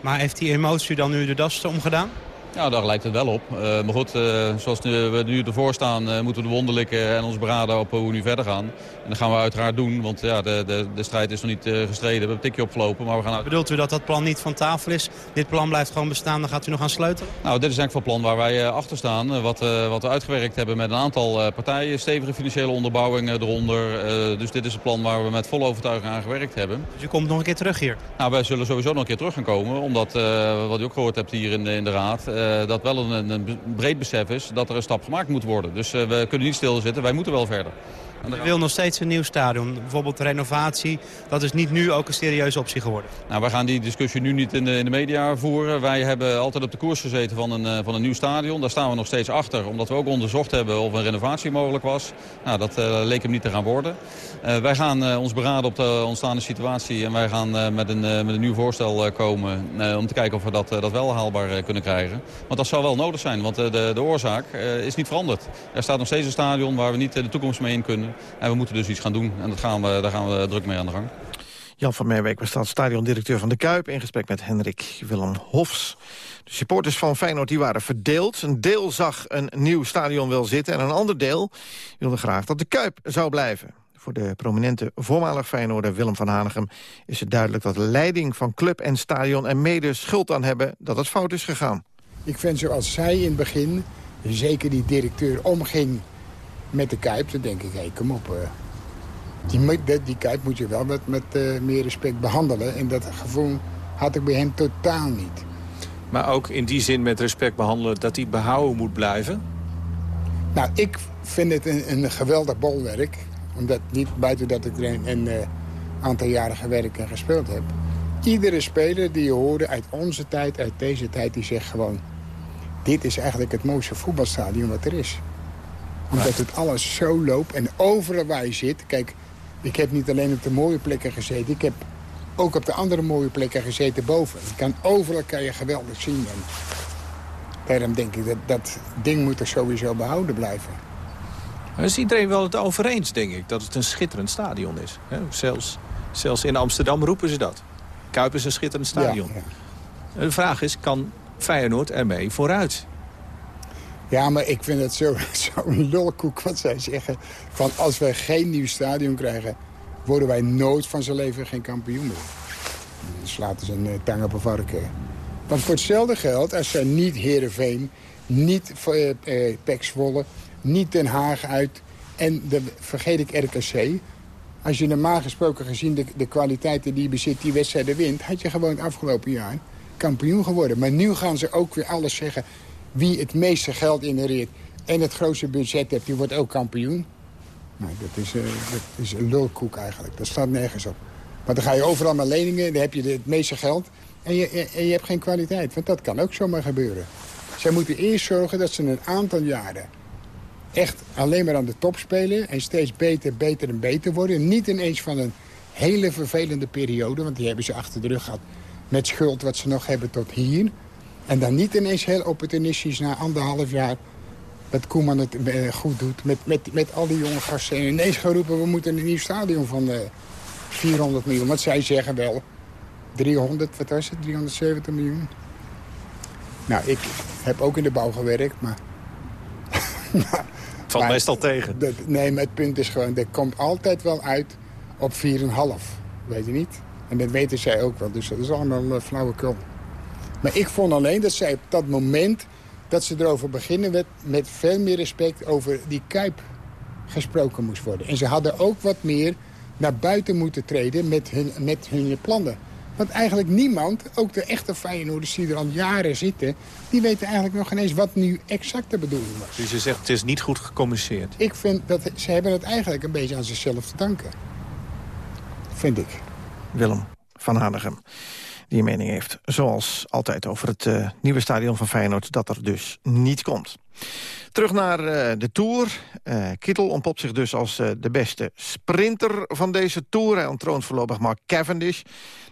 Maar heeft die emotie dan nu de das omgedaan? Ja, daar lijkt het wel op. Eh, maar goed, eh, zoals nu, we nu ervoor staan, eh, moeten we de wonden likken en ons beraden op hoe we nu verder gaan. En dat gaan we uiteraard doen, want ja, de, de, de strijd is nog niet gestreden. We hebben een tikje opgelopen, maar we gaan uit... Bedoelt u dat dat plan niet van tafel is? Dit plan blijft gewoon bestaan, dan gaat u nog aan sleutelen? Nou, dit is eigenlijk van plan waar wij achter staan. wat, wat we uitgewerkt hebben met een aantal partijen. Stevige financiële onderbouwing eronder. Dus dit is een plan waar we met volle overtuiging aan gewerkt hebben. Dus u komt nog een keer terug hier? Nou, wij zullen sowieso nog een keer terug gaan komen. Omdat, wat u ook gehoord hebt hier in in de Raad... eh, dat wel een, een breed besef is dat er een stap gemaakt moet worden. Dus eh, we kunnen niet stilzitten, wij moeten wel verder. Je wil nog steeds een nieuw stadion. Bijvoorbeeld renovatie. Dat is niet nu ook een serieuze optie geworden. Nou, wij gaan die discussie nu niet in de, in de media voeren. Wij hebben altijd op de koers gezeten van een, eh, van een nieuw stadion. Daar staan we nog steeds achter. Omdat we ook onderzocht hebben of een renovatie mogelijk was. Nou, dat uh, leek hem niet te gaan worden. Uh, wij gaan ons beraden op de ontstaande situatie. En wij gaan met, een, met een nieuw voorstel komen. om te kijken of we dat, dat wel haalbaar kunnen krijgen. Want dat zou wel nodig zijn. Want de, de oorzaak is niet veranderd. Er staat nog steeds een stadion waar we niet de toekomst mee in kunnen. En we moeten dus iets gaan doen. En dat gaan we, daar gaan we druk mee aan de gang. Jan van Merwijk was dat stadiondirecteur van de Kuip... in gesprek met Henrik Willem Hofs. De supporters van Feyenoord die waren verdeeld. Een deel zag een nieuw stadion wel zitten... en een ander deel wilde graag dat de Kuip zou blijven. Voor de prominente voormalig Feyenoorder Willem van Hanegem... is het duidelijk dat de leiding van club en stadion... er mede schuld aan hebben dat het fout is gegaan. Ik vind zoals zij in het begin, zeker die directeur, omging met de Kuip... dan denk ik, hé, hey, kom op... Uh, die, die Kuip moet je wel met, met uh, meer respect behandelen. En dat gevoel had ik bij hem totaal niet. Maar ook in die zin met respect behandelen dat hij behouden moet blijven? Nou, ik vind het een, een geweldig bolwerk. Omdat niet buiten dat ik er een, een uh, aantal jaren gewerkt en gespeeld heb. Iedere speler die je hoorde uit onze tijd, uit deze tijd, die zegt gewoon... dit is eigenlijk het mooiste voetbalstadion wat er is omdat het alles zo loopt en overal waar je zit... Kijk, ik heb niet alleen op de mooie plekken gezeten. Ik heb ook op de andere mooie plekken gezeten boven. Je kan, overal kan je geweldig zien. En daarom denk ik dat dat ding moet er sowieso behouden blijven. Maar is iedereen wel het over eens, denk ik, dat het een schitterend stadion is. Zelfs, zelfs in Amsterdam roepen ze dat. Kuip is een schitterend stadion. Ja, ja. De vraag is, kan Feyenoord ermee vooruit? Ja, maar ik vind het zo'n zo lulkoek wat zij zeggen. Van als wij geen nieuw stadion krijgen... worden wij nooit van zijn leven geen kampioen meer. Dan slaat ze een uh, tang op een varken. Want voor hetzelfde geld, als zij niet Heerenveen... niet Pek Zwolle, niet Den Haag uit... en de, vergeet ik RKC... Als je normaal gesproken gezien de, de kwaliteiten die je bezit, die wedstrijden wint... had je gewoon het afgelopen jaar kampioen geworden. Maar nu gaan ze ook weer alles zeggen wie het meeste geld genereert en het grootste budget heeft, die wordt ook kampioen. Dat is, uh, dat is een lulkoek eigenlijk. Dat staat nergens op. Maar dan ga je overal maar leningen, dan heb je het meeste geld... En je, en je hebt geen kwaliteit, want dat kan ook zomaar gebeuren. Zij moeten eerst zorgen dat ze een aantal jaren echt alleen maar aan de top spelen... en steeds beter, beter en beter worden. Niet ineens van een hele vervelende periode, want die hebben ze achter de rug gehad... met schuld wat ze nog hebben tot hier... En dan niet ineens heel opportunistisch na anderhalf jaar... dat Koeman het eh, goed doet met, met, met al die jonge gasten. En ineens geroepen, we moeten een nieuw stadion van uh, 400 miljoen. Want zij zeggen wel 300, wat was het, 370 miljoen. Nou, ik heb ook in de bouw gewerkt, maar... Valt meestal tegen. Dat, nee, maar het punt is gewoon, er komt altijd wel uit op 4,5. Weet je niet? En dat weten zij ook wel, dus dat is allemaal uh, flauwekul. Maar ik vond alleen dat zij op dat moment dat ze erover beginnen... werd met veel meer respect over die Kuip gesproken moest worden. En ze hadden ook wat meer naar buiten moeten treden met hun, met hun plannen. Want eigenlijk niemand, ook de echte Feyenoorders die er al jaren zitten... die weten eigenlijk nog geen eens wat nu exact de bedoeling was. Dus je zegt het is niet goed gecommuniceerd? Ik vind dat ze hebben het eigenlijk een beetje aan zichzelf te danken. Vind ik. Willem van Hanegem die een mening heeft. Zoals altijd over het uh, nieuwe stadion van Feyenoord dat er dus niet komt. Terug naar uh, de Tour. Uh, Kittel ontpopt zich dus als de beste sprinter van deze Tour. Hij ontroont voorlopig Mark Cavendish.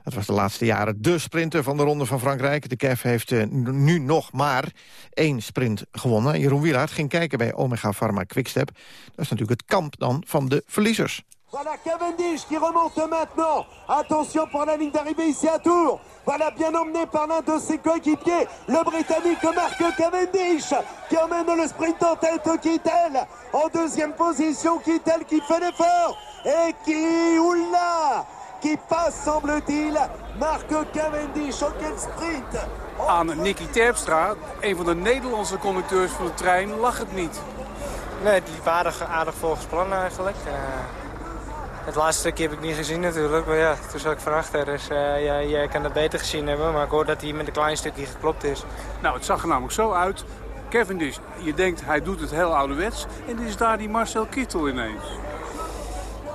Dat was de laatste jaren de sprinter van de Ronde van Frankrijk. De Cav heeft nu nog maar één sprint gewonnen. Jeroen Wielaert ging kijken bij Omega Pharma Quickstep. Dat is natuurlijk het kamp dan van de verliezers. Voilà Cavendish qui remonte maintenant. Attention pour la ligne d'arrivée ici à Tours. Voilà bien emmené par l'un de ses coéquipiers, le Britannique Marc Cavendish, qui emmène le sprint en tête Kittel. En deuxième position, Kittel qui fait l'effort. Et qui, oula, qui passe semble-t-il, Marc Cavendish. Oh, quel sprint Aan Nicky Terpstra, een van de Nederlandse conducteurs van de trein, lag het niet. Nee, het liep aardig, aardig volgens plan eigenlijk. Uh... Het laatste stukje heb ik niet gezien natuurlijk, maar ja, toen zat ik van achter. Dus uh, jij, jij kan het beter gezien hebben, maar ik hoor dat hij met een klein stukje geklopt is. Nou, het zag er namelijk zo uit. Kevin dus, je denkt hij doet het heel ouderwets. En is daar die Marcel Kittel ineens.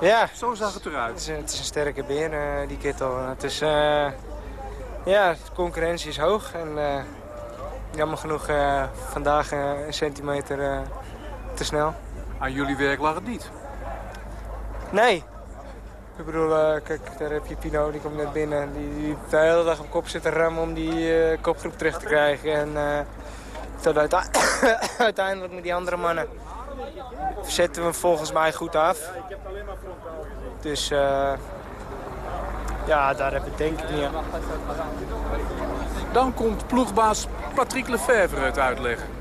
Ja. Zo zag het eruit. Het is, een- het is een sterke beer, eh, die kittel. Het is, eh, ja, de concurrentie is hoog. En eh, jammer genoeg eh, vandaag eh, een centimeter eh, te snel. Aan jullie werk lag het niet. Nee. Ik bedoel, eh, daar heb je Pino, die komt net binnen. Die, die de hele dag op kop zitten rammen om die eh, kopgroep terug te krijgen. En eh, tot uite- uiteindelijk met die andere mannen zetten we hem volgens mij goed af. Dus eh, ja, daar heb ik denk ik niet aan. Dan komt ploegbaas Patrick Lefevre het uitleggen.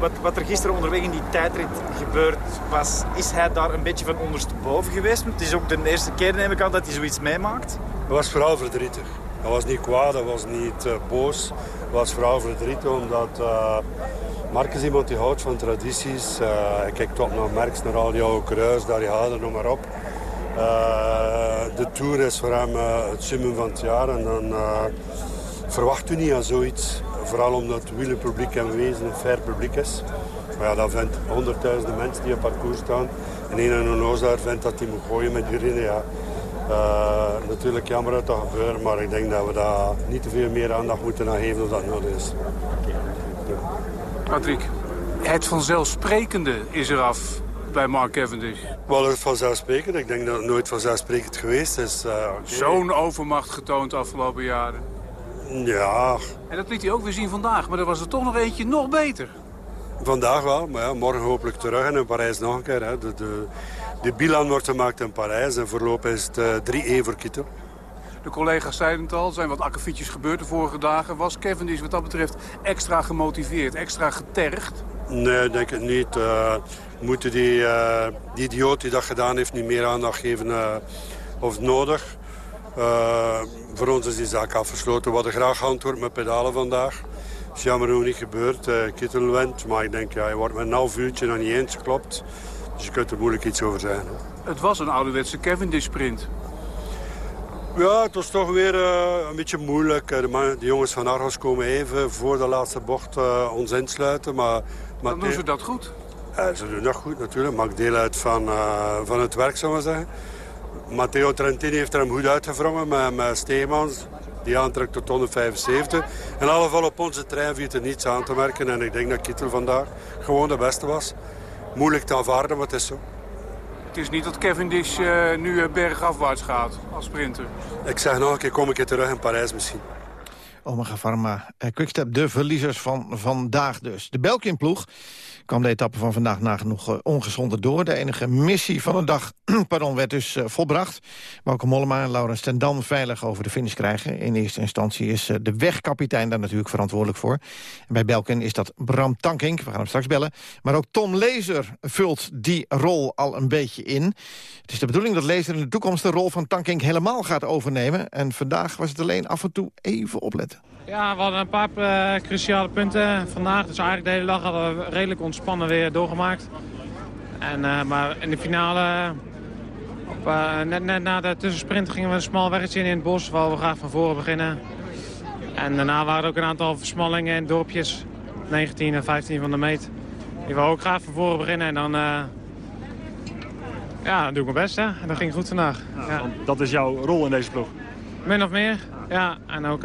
Wat, wat er gisteren onderweg in die tijdrit gebeurd was, is hij daar een beetje van ondersteboven geweest? Het is ook de eerste keer, neem ik aan, dat hij zoiets meemaakt. Hij was vooral verdrietig. Hij was niet kwaad, hij was niet eh, boos. Hij was vooral verdrietig omdat uh, Mark is iemand die houdt van tradities. Uh, hij kijkt op naar Merks, naar al die oude kruis, daar je noem maar op. De Tour is voor hem het summum van het jaar en dan verwacht u niet aan zoiets. Vooral omdat het wielerpubliek en wezen een fair publiek is. Maar ja, dat vindt honderdduizenden mensen die op parcours staan. En een en een vindt dat hij moet gooien met urine. Ja. Uh, natuurlijk jammer dat dat gebeurt, maar ik denk dat we daar niet te veel meer aandacht moeten aan geven dan dat nodig is. Patrick, het vanzelfsprekende is eraf bij Mark Cavendish. Wel, het vanzelfsprekend. Ik denk dat het nooit vanzelfsprekend geweest is. Uh, okay. Zo'n overmacht getoond de afgelopen jaren. Ja. En dat liet hij ook weer zien vandaag, maar er was er toch nog eentje nog beter. Vandaag wel, maar ja, morgen hopelijk terug en in Parijs nog een keer. Hè. De, de, de bilan wordt gemaakt in Parijs en voorlopig is het uh, 3-1 voor Quito. De collega's zeiden het al, er zijn wat akkefietjes gebeurd de vorige dagen. Was Cavendish wat dat betreft extra gemotiveerd, extra getergd? Nee, denk ik niet. Uh, moeten die, uh, die idioot die dat gedaan heeft niet meer aandacht geven of nodig. Uh, voor ons is die zaak afgesloten. We hadden graag antwoord met pedalen vandaag. Is jammer hoe niet gebeurd. Uh, Kittel wint, maar ik denk, ja, je wordt met een half uurtje nog niet eens geklopt. Dus je kunt er moeilijk iets over zeggen. Het was een ouderwetse Cavendish-sprint. Ja, het was toch weer uh, een beetje moeilijk. De, man, de, jongens van Argos komen even voor de laatste bocht uh, ons insluiten. Maar, maar Dan doen ze dat goed? Ja, ze doen dat goed natuurlijk. Maakt deel uit van, uh, van het werk, ik maar zeggen. Matteo Trentini heeft er hem goed uitgevrongen met, met Steemans. Die aantrekt tot 175. In alle geval op onze trein viel er niets aan te merken. En ik denk dat Kittel vandaag gewoon de beste was. Moeilijk te aanvaarden, maar het is zo. Het is niet dat Cavendish uh, nu uh, bergafwaarts gaat als sprinter. Ik zeg nog een keer, kom ik keer terug in Parijs misschien. Omega Pharma, uh, Quickstep, de verliezers van vandaag dus. De Belkin-ploeg kwam de etappe van vandaag nagenoeg uh, ongezonden door. De enige missie van de dag pardon, werd dus uh, volbracht. Bauke Mollema en Laurens ten Dam veilig over de finish krijgen. In eerste instantie is uh, de wegkapitein daar natuurlijk verantwoordelijk voor. En bij Belkin is dat Bram Tankink, we gaan hem straks bellen. Maar ook Tom Lezer vult die rol al een beetje in. Het is de bedoeling dat Lezer in de toekomst de rol van Tankink helemaal gaat overnemen. En vandaag was het alleen af en toe even opletten. Ja, we hadden een paar uh, cruciale punten vandaag. Dus eigenlijk de hele dag hadden we redelijk ontspannen weer doorgemaakt. En, uh, maar in de finale, op, uh, net, net na de tussensprint, gingen we een smal weggetje in, in het bos. Waar we graag van voren beginnen. En daarna waren er ook een aantal versmallingen in dorpjes. 19 en 15 van de meet. Die wou ook graag van voren beginnen. En dan, uh, ja, dan doe ik mijn best. Hè. En dat ging goed vandaag. Ja. Dat is jouw rol in deze ploeg? Min of meer, ja. En ook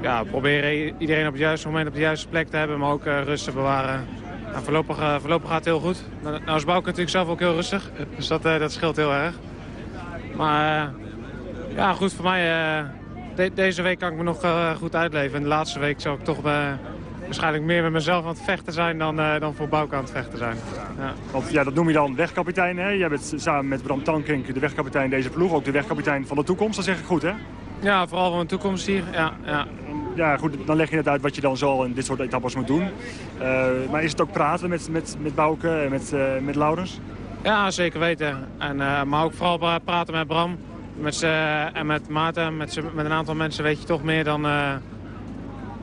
ja, proberen iedereen op het juiste moment op de juiste plek te hebben, maar ook uh, rust te bewaren. En voorlopig, uh, voorlopig gaat het heel goed. Nou, nou is Bouke natuurlijk zelf ook heel rustig, dus dat, dat scheelt heel erg. Maar ja, goed voor mij. De deze week kan ik me nog goed uitleven. En de laatste week zal ik toch waarschijnlijk meer met mezelf aan het vechten zijn dan, dan voor Bouke aan het vechten zijn. Ja. Want ja, dat noem je dan wegkapitein. Hè? Jij bent samen met Bram Tankink de wegkapitein deze ploeg. Ook de wegkapitein van de toekomst, dat zeg ik goed hè? Ja, vooral van de toekomst hier. Ja, ja. ja, goed, dan leg je het uit wat je dan zo in dit soort etappes moet doen. Uh, maar is het ook praten met, met, met Bouke en met, uh, met Laurens? Ja, zeker weten. En, uh, maar ook vooral praten met Bram met en met Maarten. Met, met een aantal mensen weet je toch meer dan,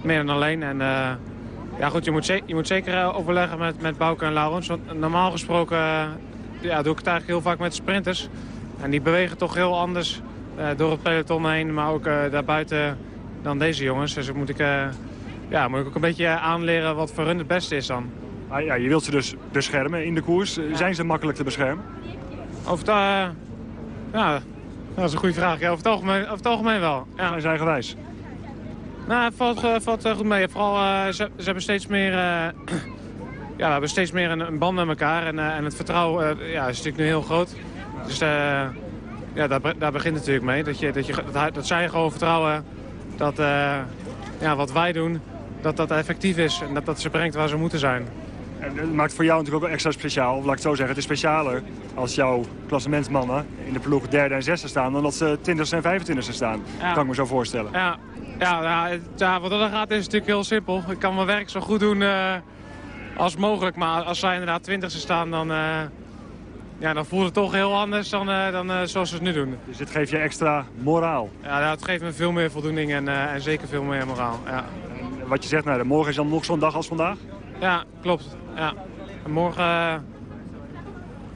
meer dan alleen. En, ja, goed, je moet, je moet zeker overleggen met, met Bouke en Laurens. Want normaal gesproken ja, doe ik het eigenlijk heel vaak met sprinters. En die bewegen toch heel anders uh, door het peloton heen, maar ook daarbuiten dan deze jongens. Dus moet ik, ja, moet ik ook een beetje aanleren wat voor hun het beste is dan. Ah, ja, je wilt ze dus beschermen in de koers. Ja. Zijn ze makkelijk te beschermen? Over het, uh, ja, dat is een goede vraag. Ja, over, het algemeen, over het algemeen wel. Ja. Zijn ze eigenwijs? Nou, valt, uh, valt goed mee. Vooral, ze, ze, hebben steeds meer... ja, we hebben steeds meer een, band met elkaar. En, en het vertrouwen ja, is natuurlijk nu heel groot. Dus ja, daar, daar begint het natuurlijk mee. Dat, je, dat, je, dat, dat zij gewoon vertrouwen dat ja, wat wij doen, dat dat effectief is. En dat dat ze brengt waar ze moeten zijn. En het maakt voor jou natuurlijk ook extra speciaal. Of laat ik het zo zeggen, het is specialer als jouw klassementsmannen in de ploeg derde en zesde staan... dan dat ze 20 en 25 staan. Ja. Kan ik me zo voorstellen. Ja, ja, ja, ja wat dat gaat is natuurlijk heel simpel. Ik kan mijn werk zo goed doen uh, als mogelijk. Maar als zij inderdaad 20 staan, dan, uh, ja, dan voelt het toch heel anders dan, uh, dan zoals ze het nu doen. Dus dit geeft je extra moraal? Ja, het geeft me veel meer voldoening en, en zeker veel meer moraal. Ja. En wat je zegt, nou, morgen is dan nog zo'n dag als vandaag? Ja, klopt. Ja. En morgen...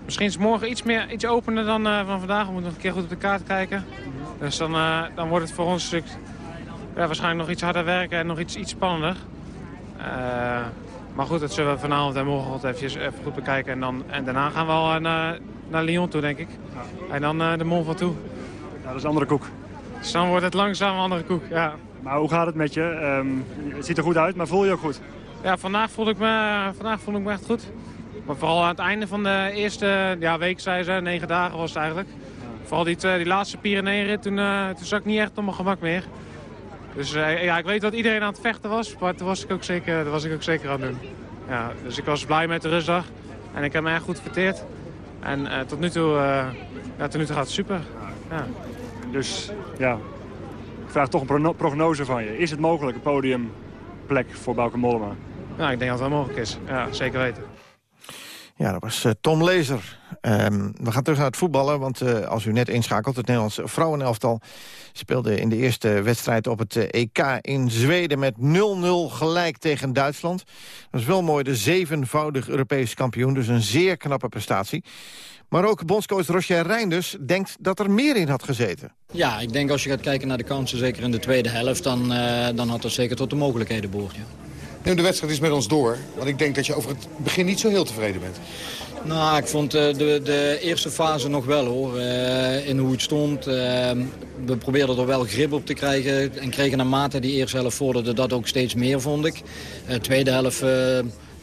Misschien is morgen iets, meer, iets opener dan uh, van vandaag. We moeten nog een keer goed op de kaart kijken. Dus dan, uh, dan wordt het voor ons stuk, ja, waarschijnlijk nog iets harder werken en nog iets, iets spannender. Maar goed, dat zullen we vanavond en morgen even, even goed bekijken. En, dan, en daarna gaan we al naar, naar Lyon toe, denk ik. En dan de Mont Ventoux. Ja, dat is een andere koek. Dus dan wordt het langzaam een andere koek, ja. Maar hoe gaat het met je? Um, het ziet er goed uit, maar voel je ook goed? Ja, vandaag voelde ik me, vandaag voelde ik me echt goed. Maar vooral aan het einde van de eerste ja, week, zei ze, negen dagen was het eigenlijk. Vooral die, die laatste Pyreneeënrit, toen, uh, toen zat ik niet echt op mijn gemak meer. Dus uh, ja, ik weet dat iedereen aan het vechten was, maar dat was ik ook zeker, was ik ook zeker aan het doen. Ja, dus ik was blij met de rustdag en ik heb me echt goed verteerd. En tot, nu toe, ja, tot nu toe gaat het super. Ja. Dus ja, ik vraag toch een prognose van je. Is het mogelijk een podiumplek voor Bauke Mollema? Nou, ik denk dat het wel mogelijk is. Ja, zeker weten. Ja, dat was uh, Tom Lezer. Um, we gaan terug naar het voetballen, want uh, als u net inschakelt... het Nederlandse vrouwenelftal speelde in de eerste wedstrijd op het uh, EK in Zweden... met 0-0 gelijk tegen Duitsland. Dat is wel mooi, de zevenvoudig Europese kampioen, dus een zeer knappe prestatie. Maar ook bondscoach Roger Reinders denkt dat er meer in had gezeten. Ja, ik denk als je gaat kijken naar de kansen, zeker in de tweede helft... dan, dan had dat zeker tot de mogelijkheden behoord, ja. Nu, de wedstrijd is met ons door. Want ik denk dat je over het begin niet zo heel tevreden bent. Nou, ik vond uh, de, de, eerste fase nog wel hoor. Uh, in hoe het stond. Uh, we probeerden er wel grip op te krijgen. En kregen naarmate die eerste helft vorderde dat ook steeds meer, vond ik. tweede helft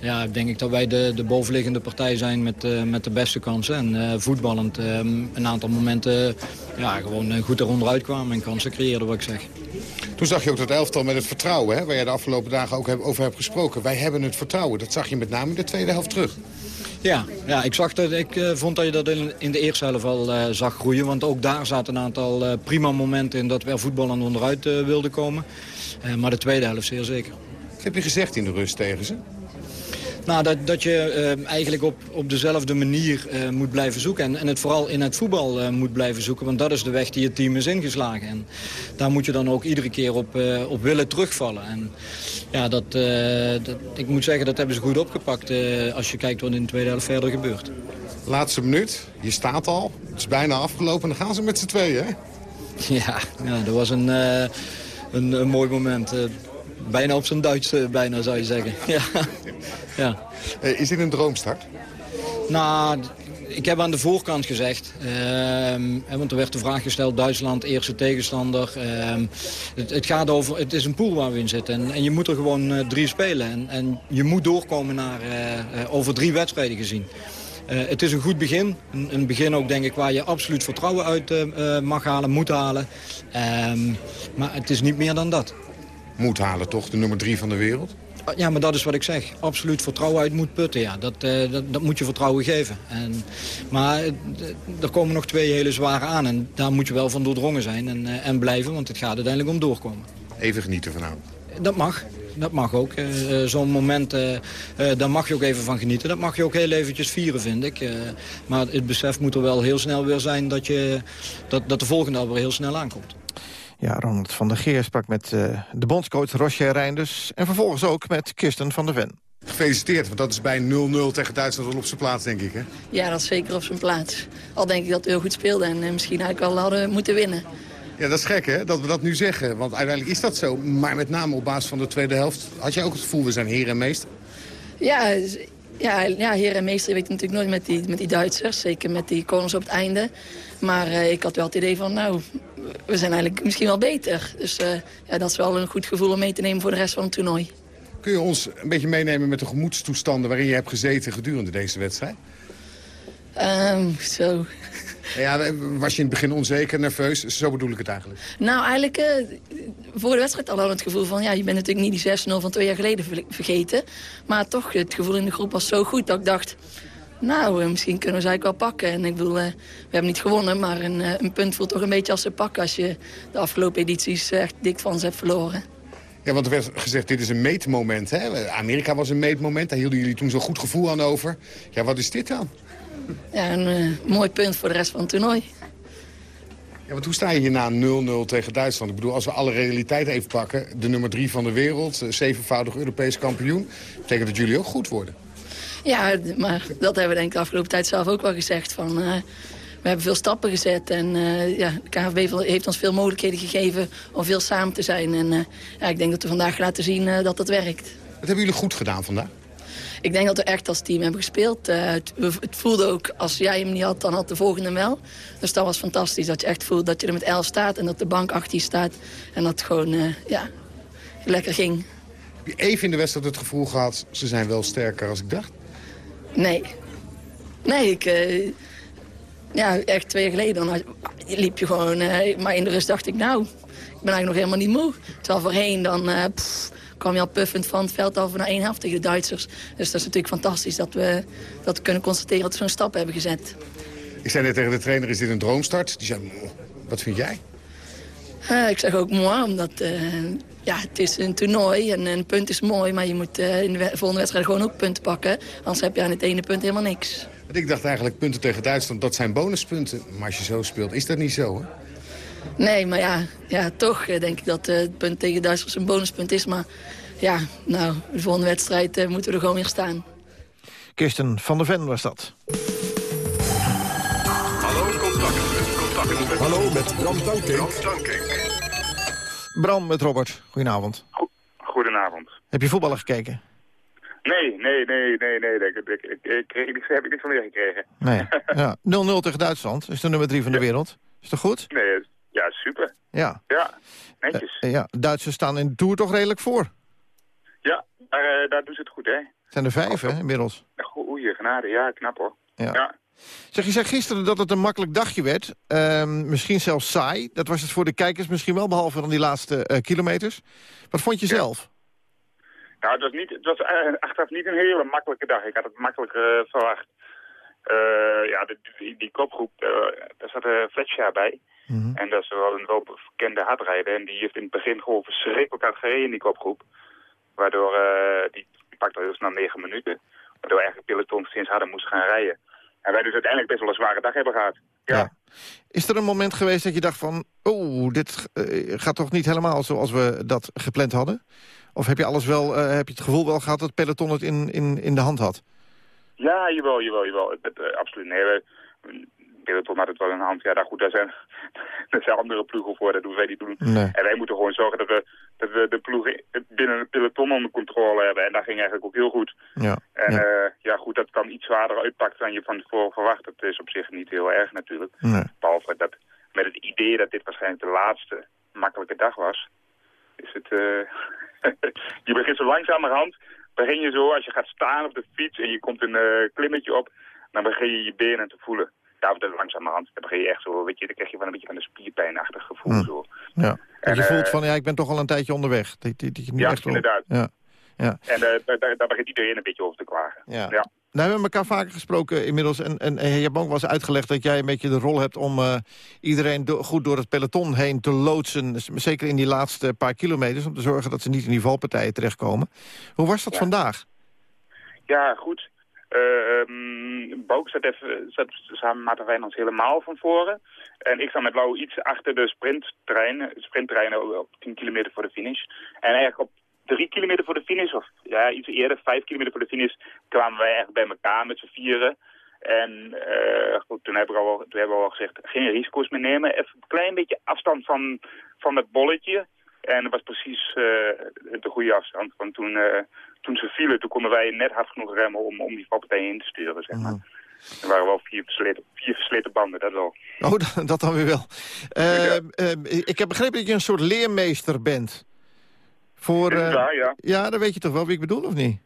ja, denk ik dat wij de, de bovenliggende partij zijn met, met de beste kansen. En voetballend een aantal momenten ja, gewoon goed eronder uitkwamen en kansen creëerden, wat ik zeg. Toen zag je ook dat elftal met het vertrouwen, hè, waar je de afgelopen dagen ook over hebt gesproken. Wij hebben het vertrouwen. Dat zag je met name in de tweede helft terug. Ja, ja ik, zag dat, ik uh, vond dat je dat in, in de eerste helft al uh, zag groeien. Want ook daar zaten een aantal uh, prima momenten in dat we er voetballend onderuit wilden komen. maar de tweede helft zeer zeker. Wat heb je gezegd in de rust tegen ze? Nou, dat, dat je uh, eigenlijk op, op dezelfde manier uh, moet blijven zoeken. En, en het vooral in het voetbal uh, moet blijven zoeken. Want dat is de weg die het team is ingeslagen. En daar moet je dan ook iedere keer op, op willen terugvallen. En ja, dat, dat, ik moet zeggen, dat hebben ze goed opgepakt. als je kijkt wat in de tweede helft verder gebeurt. Laatste minuut, je staat al. Het is bijna afgelopen. Dan gaan ze met z'n tweeën, hè? Ja, ja, dat was een, een, een mooi moment bijna op zijn Duits, bijna zou je zeggen. ja. ja. Uh, is dit een droomstart? Nou, ik heb aan de voorkant gezegd, uh, want er werd de vraag gesteld, Duitsland, eerste tegenstander. Uh, het, het, gaat over, het is een pool waar we in zitten en, en je moet er gewoon uh, drie spelen. En, en, je moet doorkomen naar, over drie wedstrijden gezien. het is een goed begin. Een, een, begin ook denk ik waar je absoluut vertrouwen uit mag halen, moet halen. Ehm, maar het is niet meer dan dat moet halen, toch? De nummer drie van de wereld? Ja, maar dat is wat ik zeg. Absoluut vertrouwen uit moet putten, ja. Dat, uh, dat, dat, moet je vertrouwen geven. En, maar uh, er komen nog twee hele zware aan. En daar moet je wel van doordrongen zijn en, uh, en blijven. Want het gaat uiteindelijk om doorkomen. Even genieten vanavond. Dat mag. Dat mag ook. Zo'n moment, daar mag je ook even van genieten. Dat mag je ook heel eventjes vieren, vind ik. maar het besef moet er wel heel snel weer zijn dat, je, dat, dat de volgende alweer heel snel aankomt. Ja, Ronald van der Geer sprak met uh, de bondscoach Roger Reinders... en vervolgens ook met Kirsten van der Ven. Gefeliciteerd, want dat is bij 0-0 tegen Duitsland wel op zijn plaats, denk ik, hè? Ja, dat is zeker op zijn plaats. Al denk ik dat we heel goed speelden en uh, misschien eigenlijk wel hadden moeten winnen. Ja, dat is gek, hè, dat we dat nu zeggen. Want uiteindelijk is dat zo. Maar met name op basis van de tweede helft... had jij ook het gevoel, we zijn heer en meester? Ja, Ja, ja, heer en meester weet natuurlijk nooit met die, met die Duitsers. Zeker met die corners op het einde. Maar uh, ik had wel het idee van, nou, we zijn eigenlijk misschien wel beter. Dus uh, ja, dat is wel een goed gevoel om mee te nemen voor de rest van het toernooi. Kun je ons een beetje meenemen met de gemoedstoestanden... waarin je hebt gezeten gedurende deze wedstrijd? Um, zo. Ja, was je in het begin onzeker, nerveus? Zo bedoel ik het eigenlijk. Nou, eigenlijk uh, voor de wedstrijd al het gevoel van... ja, je bent natuurlijk niet die 6-0 van twee jaar geleden vergeten. Maar toch, het gevoel in de groep was zo goed dat ik dacht... nou, uh, misschien kunnen we ze eigenlijk wel pakken. En ik bedoel, uh, we hebben niet gewonnen, maar een, een, punt voelt toch een beetje als ze pakken... als je de afgelopen edities echt dik van ze hebt verloren. Ja, want er werd gezegd, dit is een meetmoment. Hè? Amerika was een meetmoment, daar hielden jullie toen zo'n goed gevoel aan over. Ja, wat is dit dan? Ja, een uh, mooi punt voor de rest van het toernooi. Ja, want hoe sta je hier na 0-0 tegen Duitsland? Ik bedoel, als we alle realiteit even pakken... de nummer drie van de wereld, zevenvoudig Europees kampioen... betekent dat jullie ook goed worden. Ja, maar dat hebben we denk ik de afgelopen tijd zelf ook wel gezegd. Van, uh, we hebben veel stappen gezet en uh, ja, de KNVB heeft ons veel mogelijkheden gegeven om veel samen te zijn. En uh, ja, ik denk dat we vandaag laten zien dat dat werkt. Wat hebben jullie goed gedaan vandaag? Ik denk dat we echt als team hebben gespeeld. het, het, voelde ook, als jij hem niet had, dan had de volgende hem wel. Dus dat was fantastisch, dat je echt voelt dat je er met 11 staat... en dat de bank achter je staat en dat het gewoon ja, lekker ging. Heb je even in de wedstrijd het gevoel gehad... ze zijn wel sterker als ik dacht? Nee. Nee, ik ja, echt twee jaar geleden dan liep je gewoon... Maar in de rust dacht ik, nou, ik ben eigenlijk nog helemaal niet moe. Terwijl voorheen dan pff, kwam je al puffend van het veld over naar één helft tegen de Duitsers. Dus dat is natuurlijk fantastisch dat we, dat we kunnen constateren dat we zo'n stap hebben gezet. Ik zei net tegen de trainer, is dit een droomstart? Die zei, wat vind jij? Uh, ik zeg ook mooi, omdat ja, het is een toernooi en een punt is mooi. Maar je moet in de volgende wedstrijd gewoon ook punten pakken. Anders heb je aan het ene punt helemaal niks. Want ik dacht eigenlijk punten tegen Duitsland, dat zijn bonuspunten. Maar als je zo speelt, is dat niet zo, hè? Nee, maar ja, ja toch denk ik dat het punt tegen Duitsland een bonuspunt is. Maar ja, nou, de volgende wedstrijd uh, moeten we er gewoon weer staan. Kirsten van der Ven was dat. Hallo, contact, contact. Hallo, met Bram Tankink. Bram met Robert, goedenavond. Goedenavond. Heb je voetballen gekeken? Nee, nee, nee, nee, nee. Ik, ik, ik, ik, ik heb ik niks van meegekregen. Nee. Ja. 0-0 tegen Duitsland. Is de nummer 3 van de wereld. Is dat goed? Nee, ja, super. Ja. Ja, netjes. Uh, ja, Duitsers staan in de Tour toch redelijk voor? Ja, daar, uh, daar doen ze het goed, hè. zijn er vijf, hè, inmiddels. Oei, genade. Ja, knap, hoor. Ja. ja. Zeg, je zei gisteren dat het een makkelijk dagje werd. Uh, misschien zelfs saai. Dat was het voor de kijkers misschien wel, behalve dan die laatste uh, kilometers. Wat vond je ja. zelf? Nou, het was, niet, het was achteraf niet een hele makkelijke dag. Ik had het makkelijker verwacht. Ja, de, die, die, kopgroep, daar zat Fletcher bij. Mm -hmm. En dat is wel een wel bekende hardrijder. En die heeft in het begin gewoon verschrikkelijk hard gereden in die kopgroep. Waardoor, die, die pakte al heel snel negen minuten. Waardoor eigenlijk peloton sinds harder moest gaan rijden. En wij dus uiteindelijk best wel een zware dag hebben gehad. Ja. ja. Is er een moment geweest dat je dacht van... oh, dit gaat toch niet helemaal zoals we dat gepland hadden? Of heb je alles wel, uh, heb je het gevoel wel gehad dat peloton het in, in, in de hand had? Ja, jawel, jawel, jawel. Uh, absoluut. Nee, we, peloton had het wel in hand. Ja, daar, goed, daar zijn, daar zijn andere ploegen voor, dat doen wij niet doen. Nee. En wij moeten gewoon zorgen dat we, dat we de ploegen binnen het peloton onder controle hebben. En dat ging eigenlijk ook heel goed. Ja. En ja. Uh, ja, goed, dat kan iets zwaarder uitpakken dan je van tevoren verwacht. Dat is op zich niet heel erg natuurlijk. Nee. Behalve dat met het idee dat dit waarschijnlijk de laatste makkelijke dag was, is het... je begint zo langzamerhand, begin je zo, als je gaat staan op de fiets en je komt een uh, klimmetje op, dan begin je je benen te voelen. Ja, of langzamerhand, dan begin je echt zo, weet je, dan krijg je van een beetje van een spierpijnachtig gevoel. Mm. Zo. Ja, en, je voelt eh, van, ja, ik ben toch al een tijdje onderweg. Dat, dat, dat je niet Ja, echt wel- inderdaad. Ja. Ja. En eh, daar, daar- daar begint iedereen een beetje over te klagen. Ja. ja. Nou, we hebben elkaar vaker gesproken inmiddels. En, en, en je hebt ook wel eens uitgelegd dat jij een beetje de rol hebt... om eh, iedereen do- goed door het peloton heen te loodsen. Zeker in die laatste paar kilometers. Om te zorgen dat ze niet in die valpartijen terechtkomen. Hoe was dat vandaag? Ja, goed. Eh um, Bouk zat, zat samen met Wijnands helemaal van voren. En ik sta met Lau iets achter de sprinttrein, sprinttrein op 10 kilometer voor de finish. En eigenlijk op drie kilometer voor de finish, of ja, iets eerder, vijf kilometer voor de finish, kwamen wij echt bij elkaar met z'n vieren. En uh, goed, toen hebben, we al, gezegd, geen risico's meer nemen. Even een klein beetje afstand van, van het bolletje. En dat was precies uh, de goede afstand. Want toen, toen ze vielen, toen konden wij net hard genoeg remmen om, om die valpartij in te sturen, zeg maar. Er waren wel vier versleten, vier versleten banden, dat wel. Oh, dat, dat dan weer wel. Eh, eh, ik heb begrepen dat je een soort leermeester bent. Voor, eh, waar, ja. Ja, dan weet je toch wel wie ik bedoel, of niet?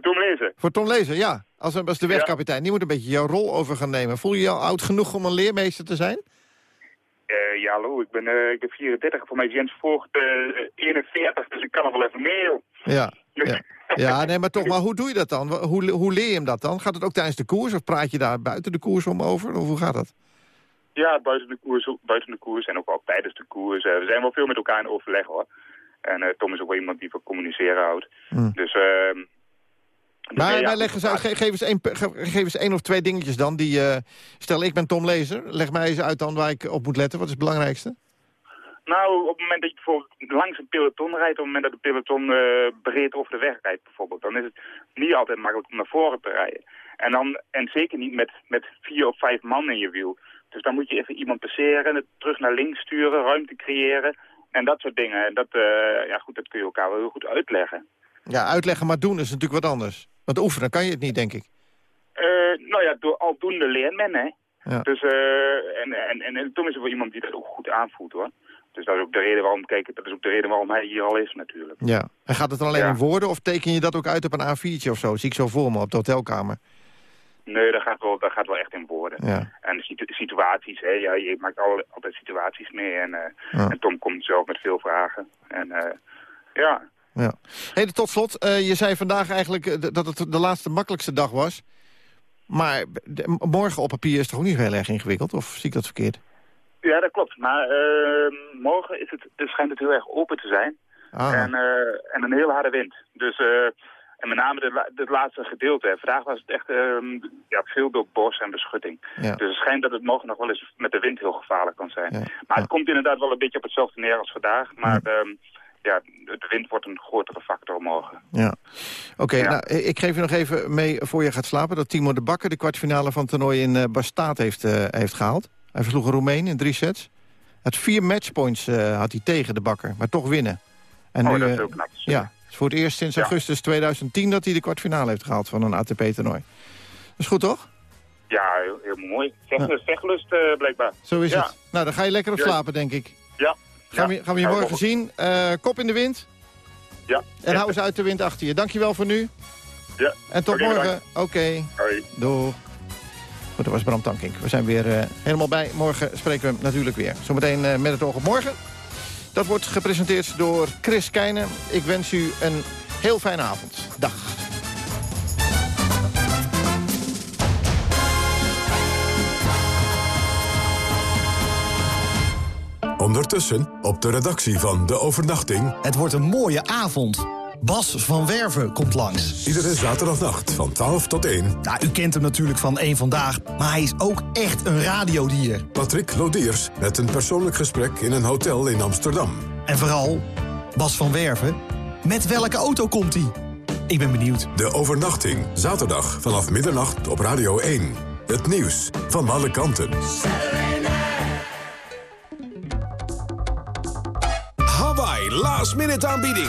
Tom Lezen. Voor Tom Lezer, ja. Als, als de wegkapitein. Die moet een beetje jouw rol over gaan nemen. Voel je je al oud genoeg om een leermeester te zijn? Eh, ja, hallo, ik ben, eh, ik ben 34, voor mij Jens Voogd eh 41, dus ik kan nog wel even meer. Ja. Ja, ja nee, maar toch, maar hoe doe je dat dan? Hoe, hoe leer je hem dat dan? Gaat het ook tijdens de koers of praat je daar buiten de koers om over? Of hoe gaat dat? Ja, buiten de koers, buiten de koers en ook al tijdens de koers. Eh, we zijn wel veel met elkaar in overleg hoor. En eh, Tom is ook wel iemand die van communiceren houdt. Hmm. Dus, ehm Maar, nee, ja, maar leg eens uit, ge- geef eens, één, ge- geef eens één of twee dingetjes dan. Die, eh, stel, ik ben Tom Lezer. Leg mij eens uit dan waar ik op moet letten. Wat is het belangrijkste? Nou, op het moment dat je bijvoorbeeld langs een peloton rijdt, op het moment dat de peloton eh, breed over de weg rijdt bijvoorbeeld, dan is het niet altijd makkelijk om naar voren te rijden. En, dan, en zeker niet met, met vier of vijf man in je wiel. Dus dan moet je even iemand passeren, het terug naar links sturen, ruimte creëren en dat soort dingen. En dat, eh, ja, goed, dat kun je elkaar wel heel goed uitleggen. Ja, uitleggen maar doen is natuurlijk wat anders. Want oefenen kan je het niet, denk ik. Eh, nou ja, door aldoende leert men, hè. Ja. Dus, eh, en, en, en, en Tom is er wel iemand die dat ook goed aanvoelt, hoor. Dus dat is ook de reden waarom, kijk, dat is ook de reden waarom hij hier al is, natuurlijk. Ja. En gaat het dan alleen Ja. in woorden of teken je dat ook uit op een A4'tje of zo? Zie ik zo voor me op de hotelkamer. Nee, dat gaat wel, dat gaat wel echt in woorden. Ja. En situ- situaties, hè, ja, je maakt al, altijd situaties mee. En, eh, Ja. en Tom komt zelf met veel vragen. En eh, ja, Ja. Hey, tot slot, eh, je zei vandaag eigenlijk dat het de laatste makkelijkste dag was. Maar morgen op papier is toch ook niet heel erg ingewikkeld? Of zie ik dat verkeerd? Ja, dat klopt. Maar eh, morgen is het, het schijnt het heel erg open te zijn. Ah. En, eh, en een hele harde wind. Dus, eh, en met name la- het laatste gedeelte. Vandaag was het echt ehm, ja, veel door bos en beschutting. Ja. Dus het schijnt dat het morgen nog wel eens met de wind heel gevaarlijk kan zijn. Maar het komt inderdaad wel een beetje op hetzelfde neer als vandaag. Maar ehm, ja, de wind wordt een grotere factor morgen. Ja. Oké, Ja. nou, ik geef je nog even mee voor je gaat slapen... dat Timo de Bakker de kwartfinale van het toernooi in eh Bastaat heeft, heeft gehaald. Hij versloeg een Roemeen in drie sets. Had vier matchpoints eh, had hij tegen de Bakker, maar toch winnen. En Oh, dat is eh. Ja, het is voor het eerst sinds Ja. augustus 2010 dat hij de kwartfinale heeft gehaald van een ATP-toernooi. Dat is goed, toch? Ja, heel, heel mooi. Vechtlust, vechtlust eh, blijkbaar. Zo is ja. het. Nou, dan ga je lekker op slapen, denk ik. Ja. Gaan, we, gaan we je morgen zien. Kop in de wind. Ja. En hou eens uit de wind achter je. Dankjewel voor nu. Ja. En tot morgen. Oké. Doeg. Goed, dat was Bram Tankink. We zijn weer eh, helemaal bij. Morgen spreken we hem natuurlijk weer. Zometeen eh, met het oog op morgen. Dat wordt gepresenteerd door Chris Keijnen. Ik wens u een heel fijne avond. Dag. Ondertussen op de redactie van De Overnachting. Het wordt een mooie avond. Bas van Werven komt langs. Iedere zaterdagnacht van 12 tot 1. Nou, u kent hem natuurlijk van één Vandaag, maar hij is ook echt een radiodier. Patrick Lodiers met een persoonlijk gesprek in een hotel in Amsterdam. En vooral, Bas van Werven, met welke auto komt hij? Ik ben benieuwd. De Overnachting, zaterdag vanaf middernacht op Radio 1. Het nieuws van alle kanten. Hawaii, last minute aanbieding.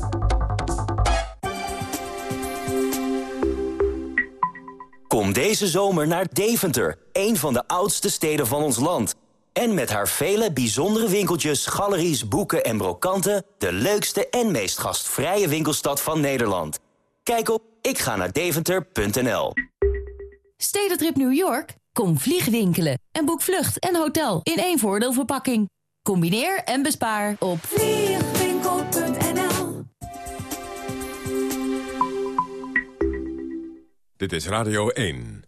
Kom deze zomer naar Deventer, een van de oudste steden van ons land. En met haar vele bijzondere winkeltjes, galeries, boeken en brokanten... de leukste en meest gastvrije winkelstad van Nederland. Kijk op ikga naar Stedentrip New York? Kom vliegwinkelen en boek vlucht en hotel in één voordeelverpakking. Combineer en bespaar op vliegwinkel.nl Dit is Radio 1.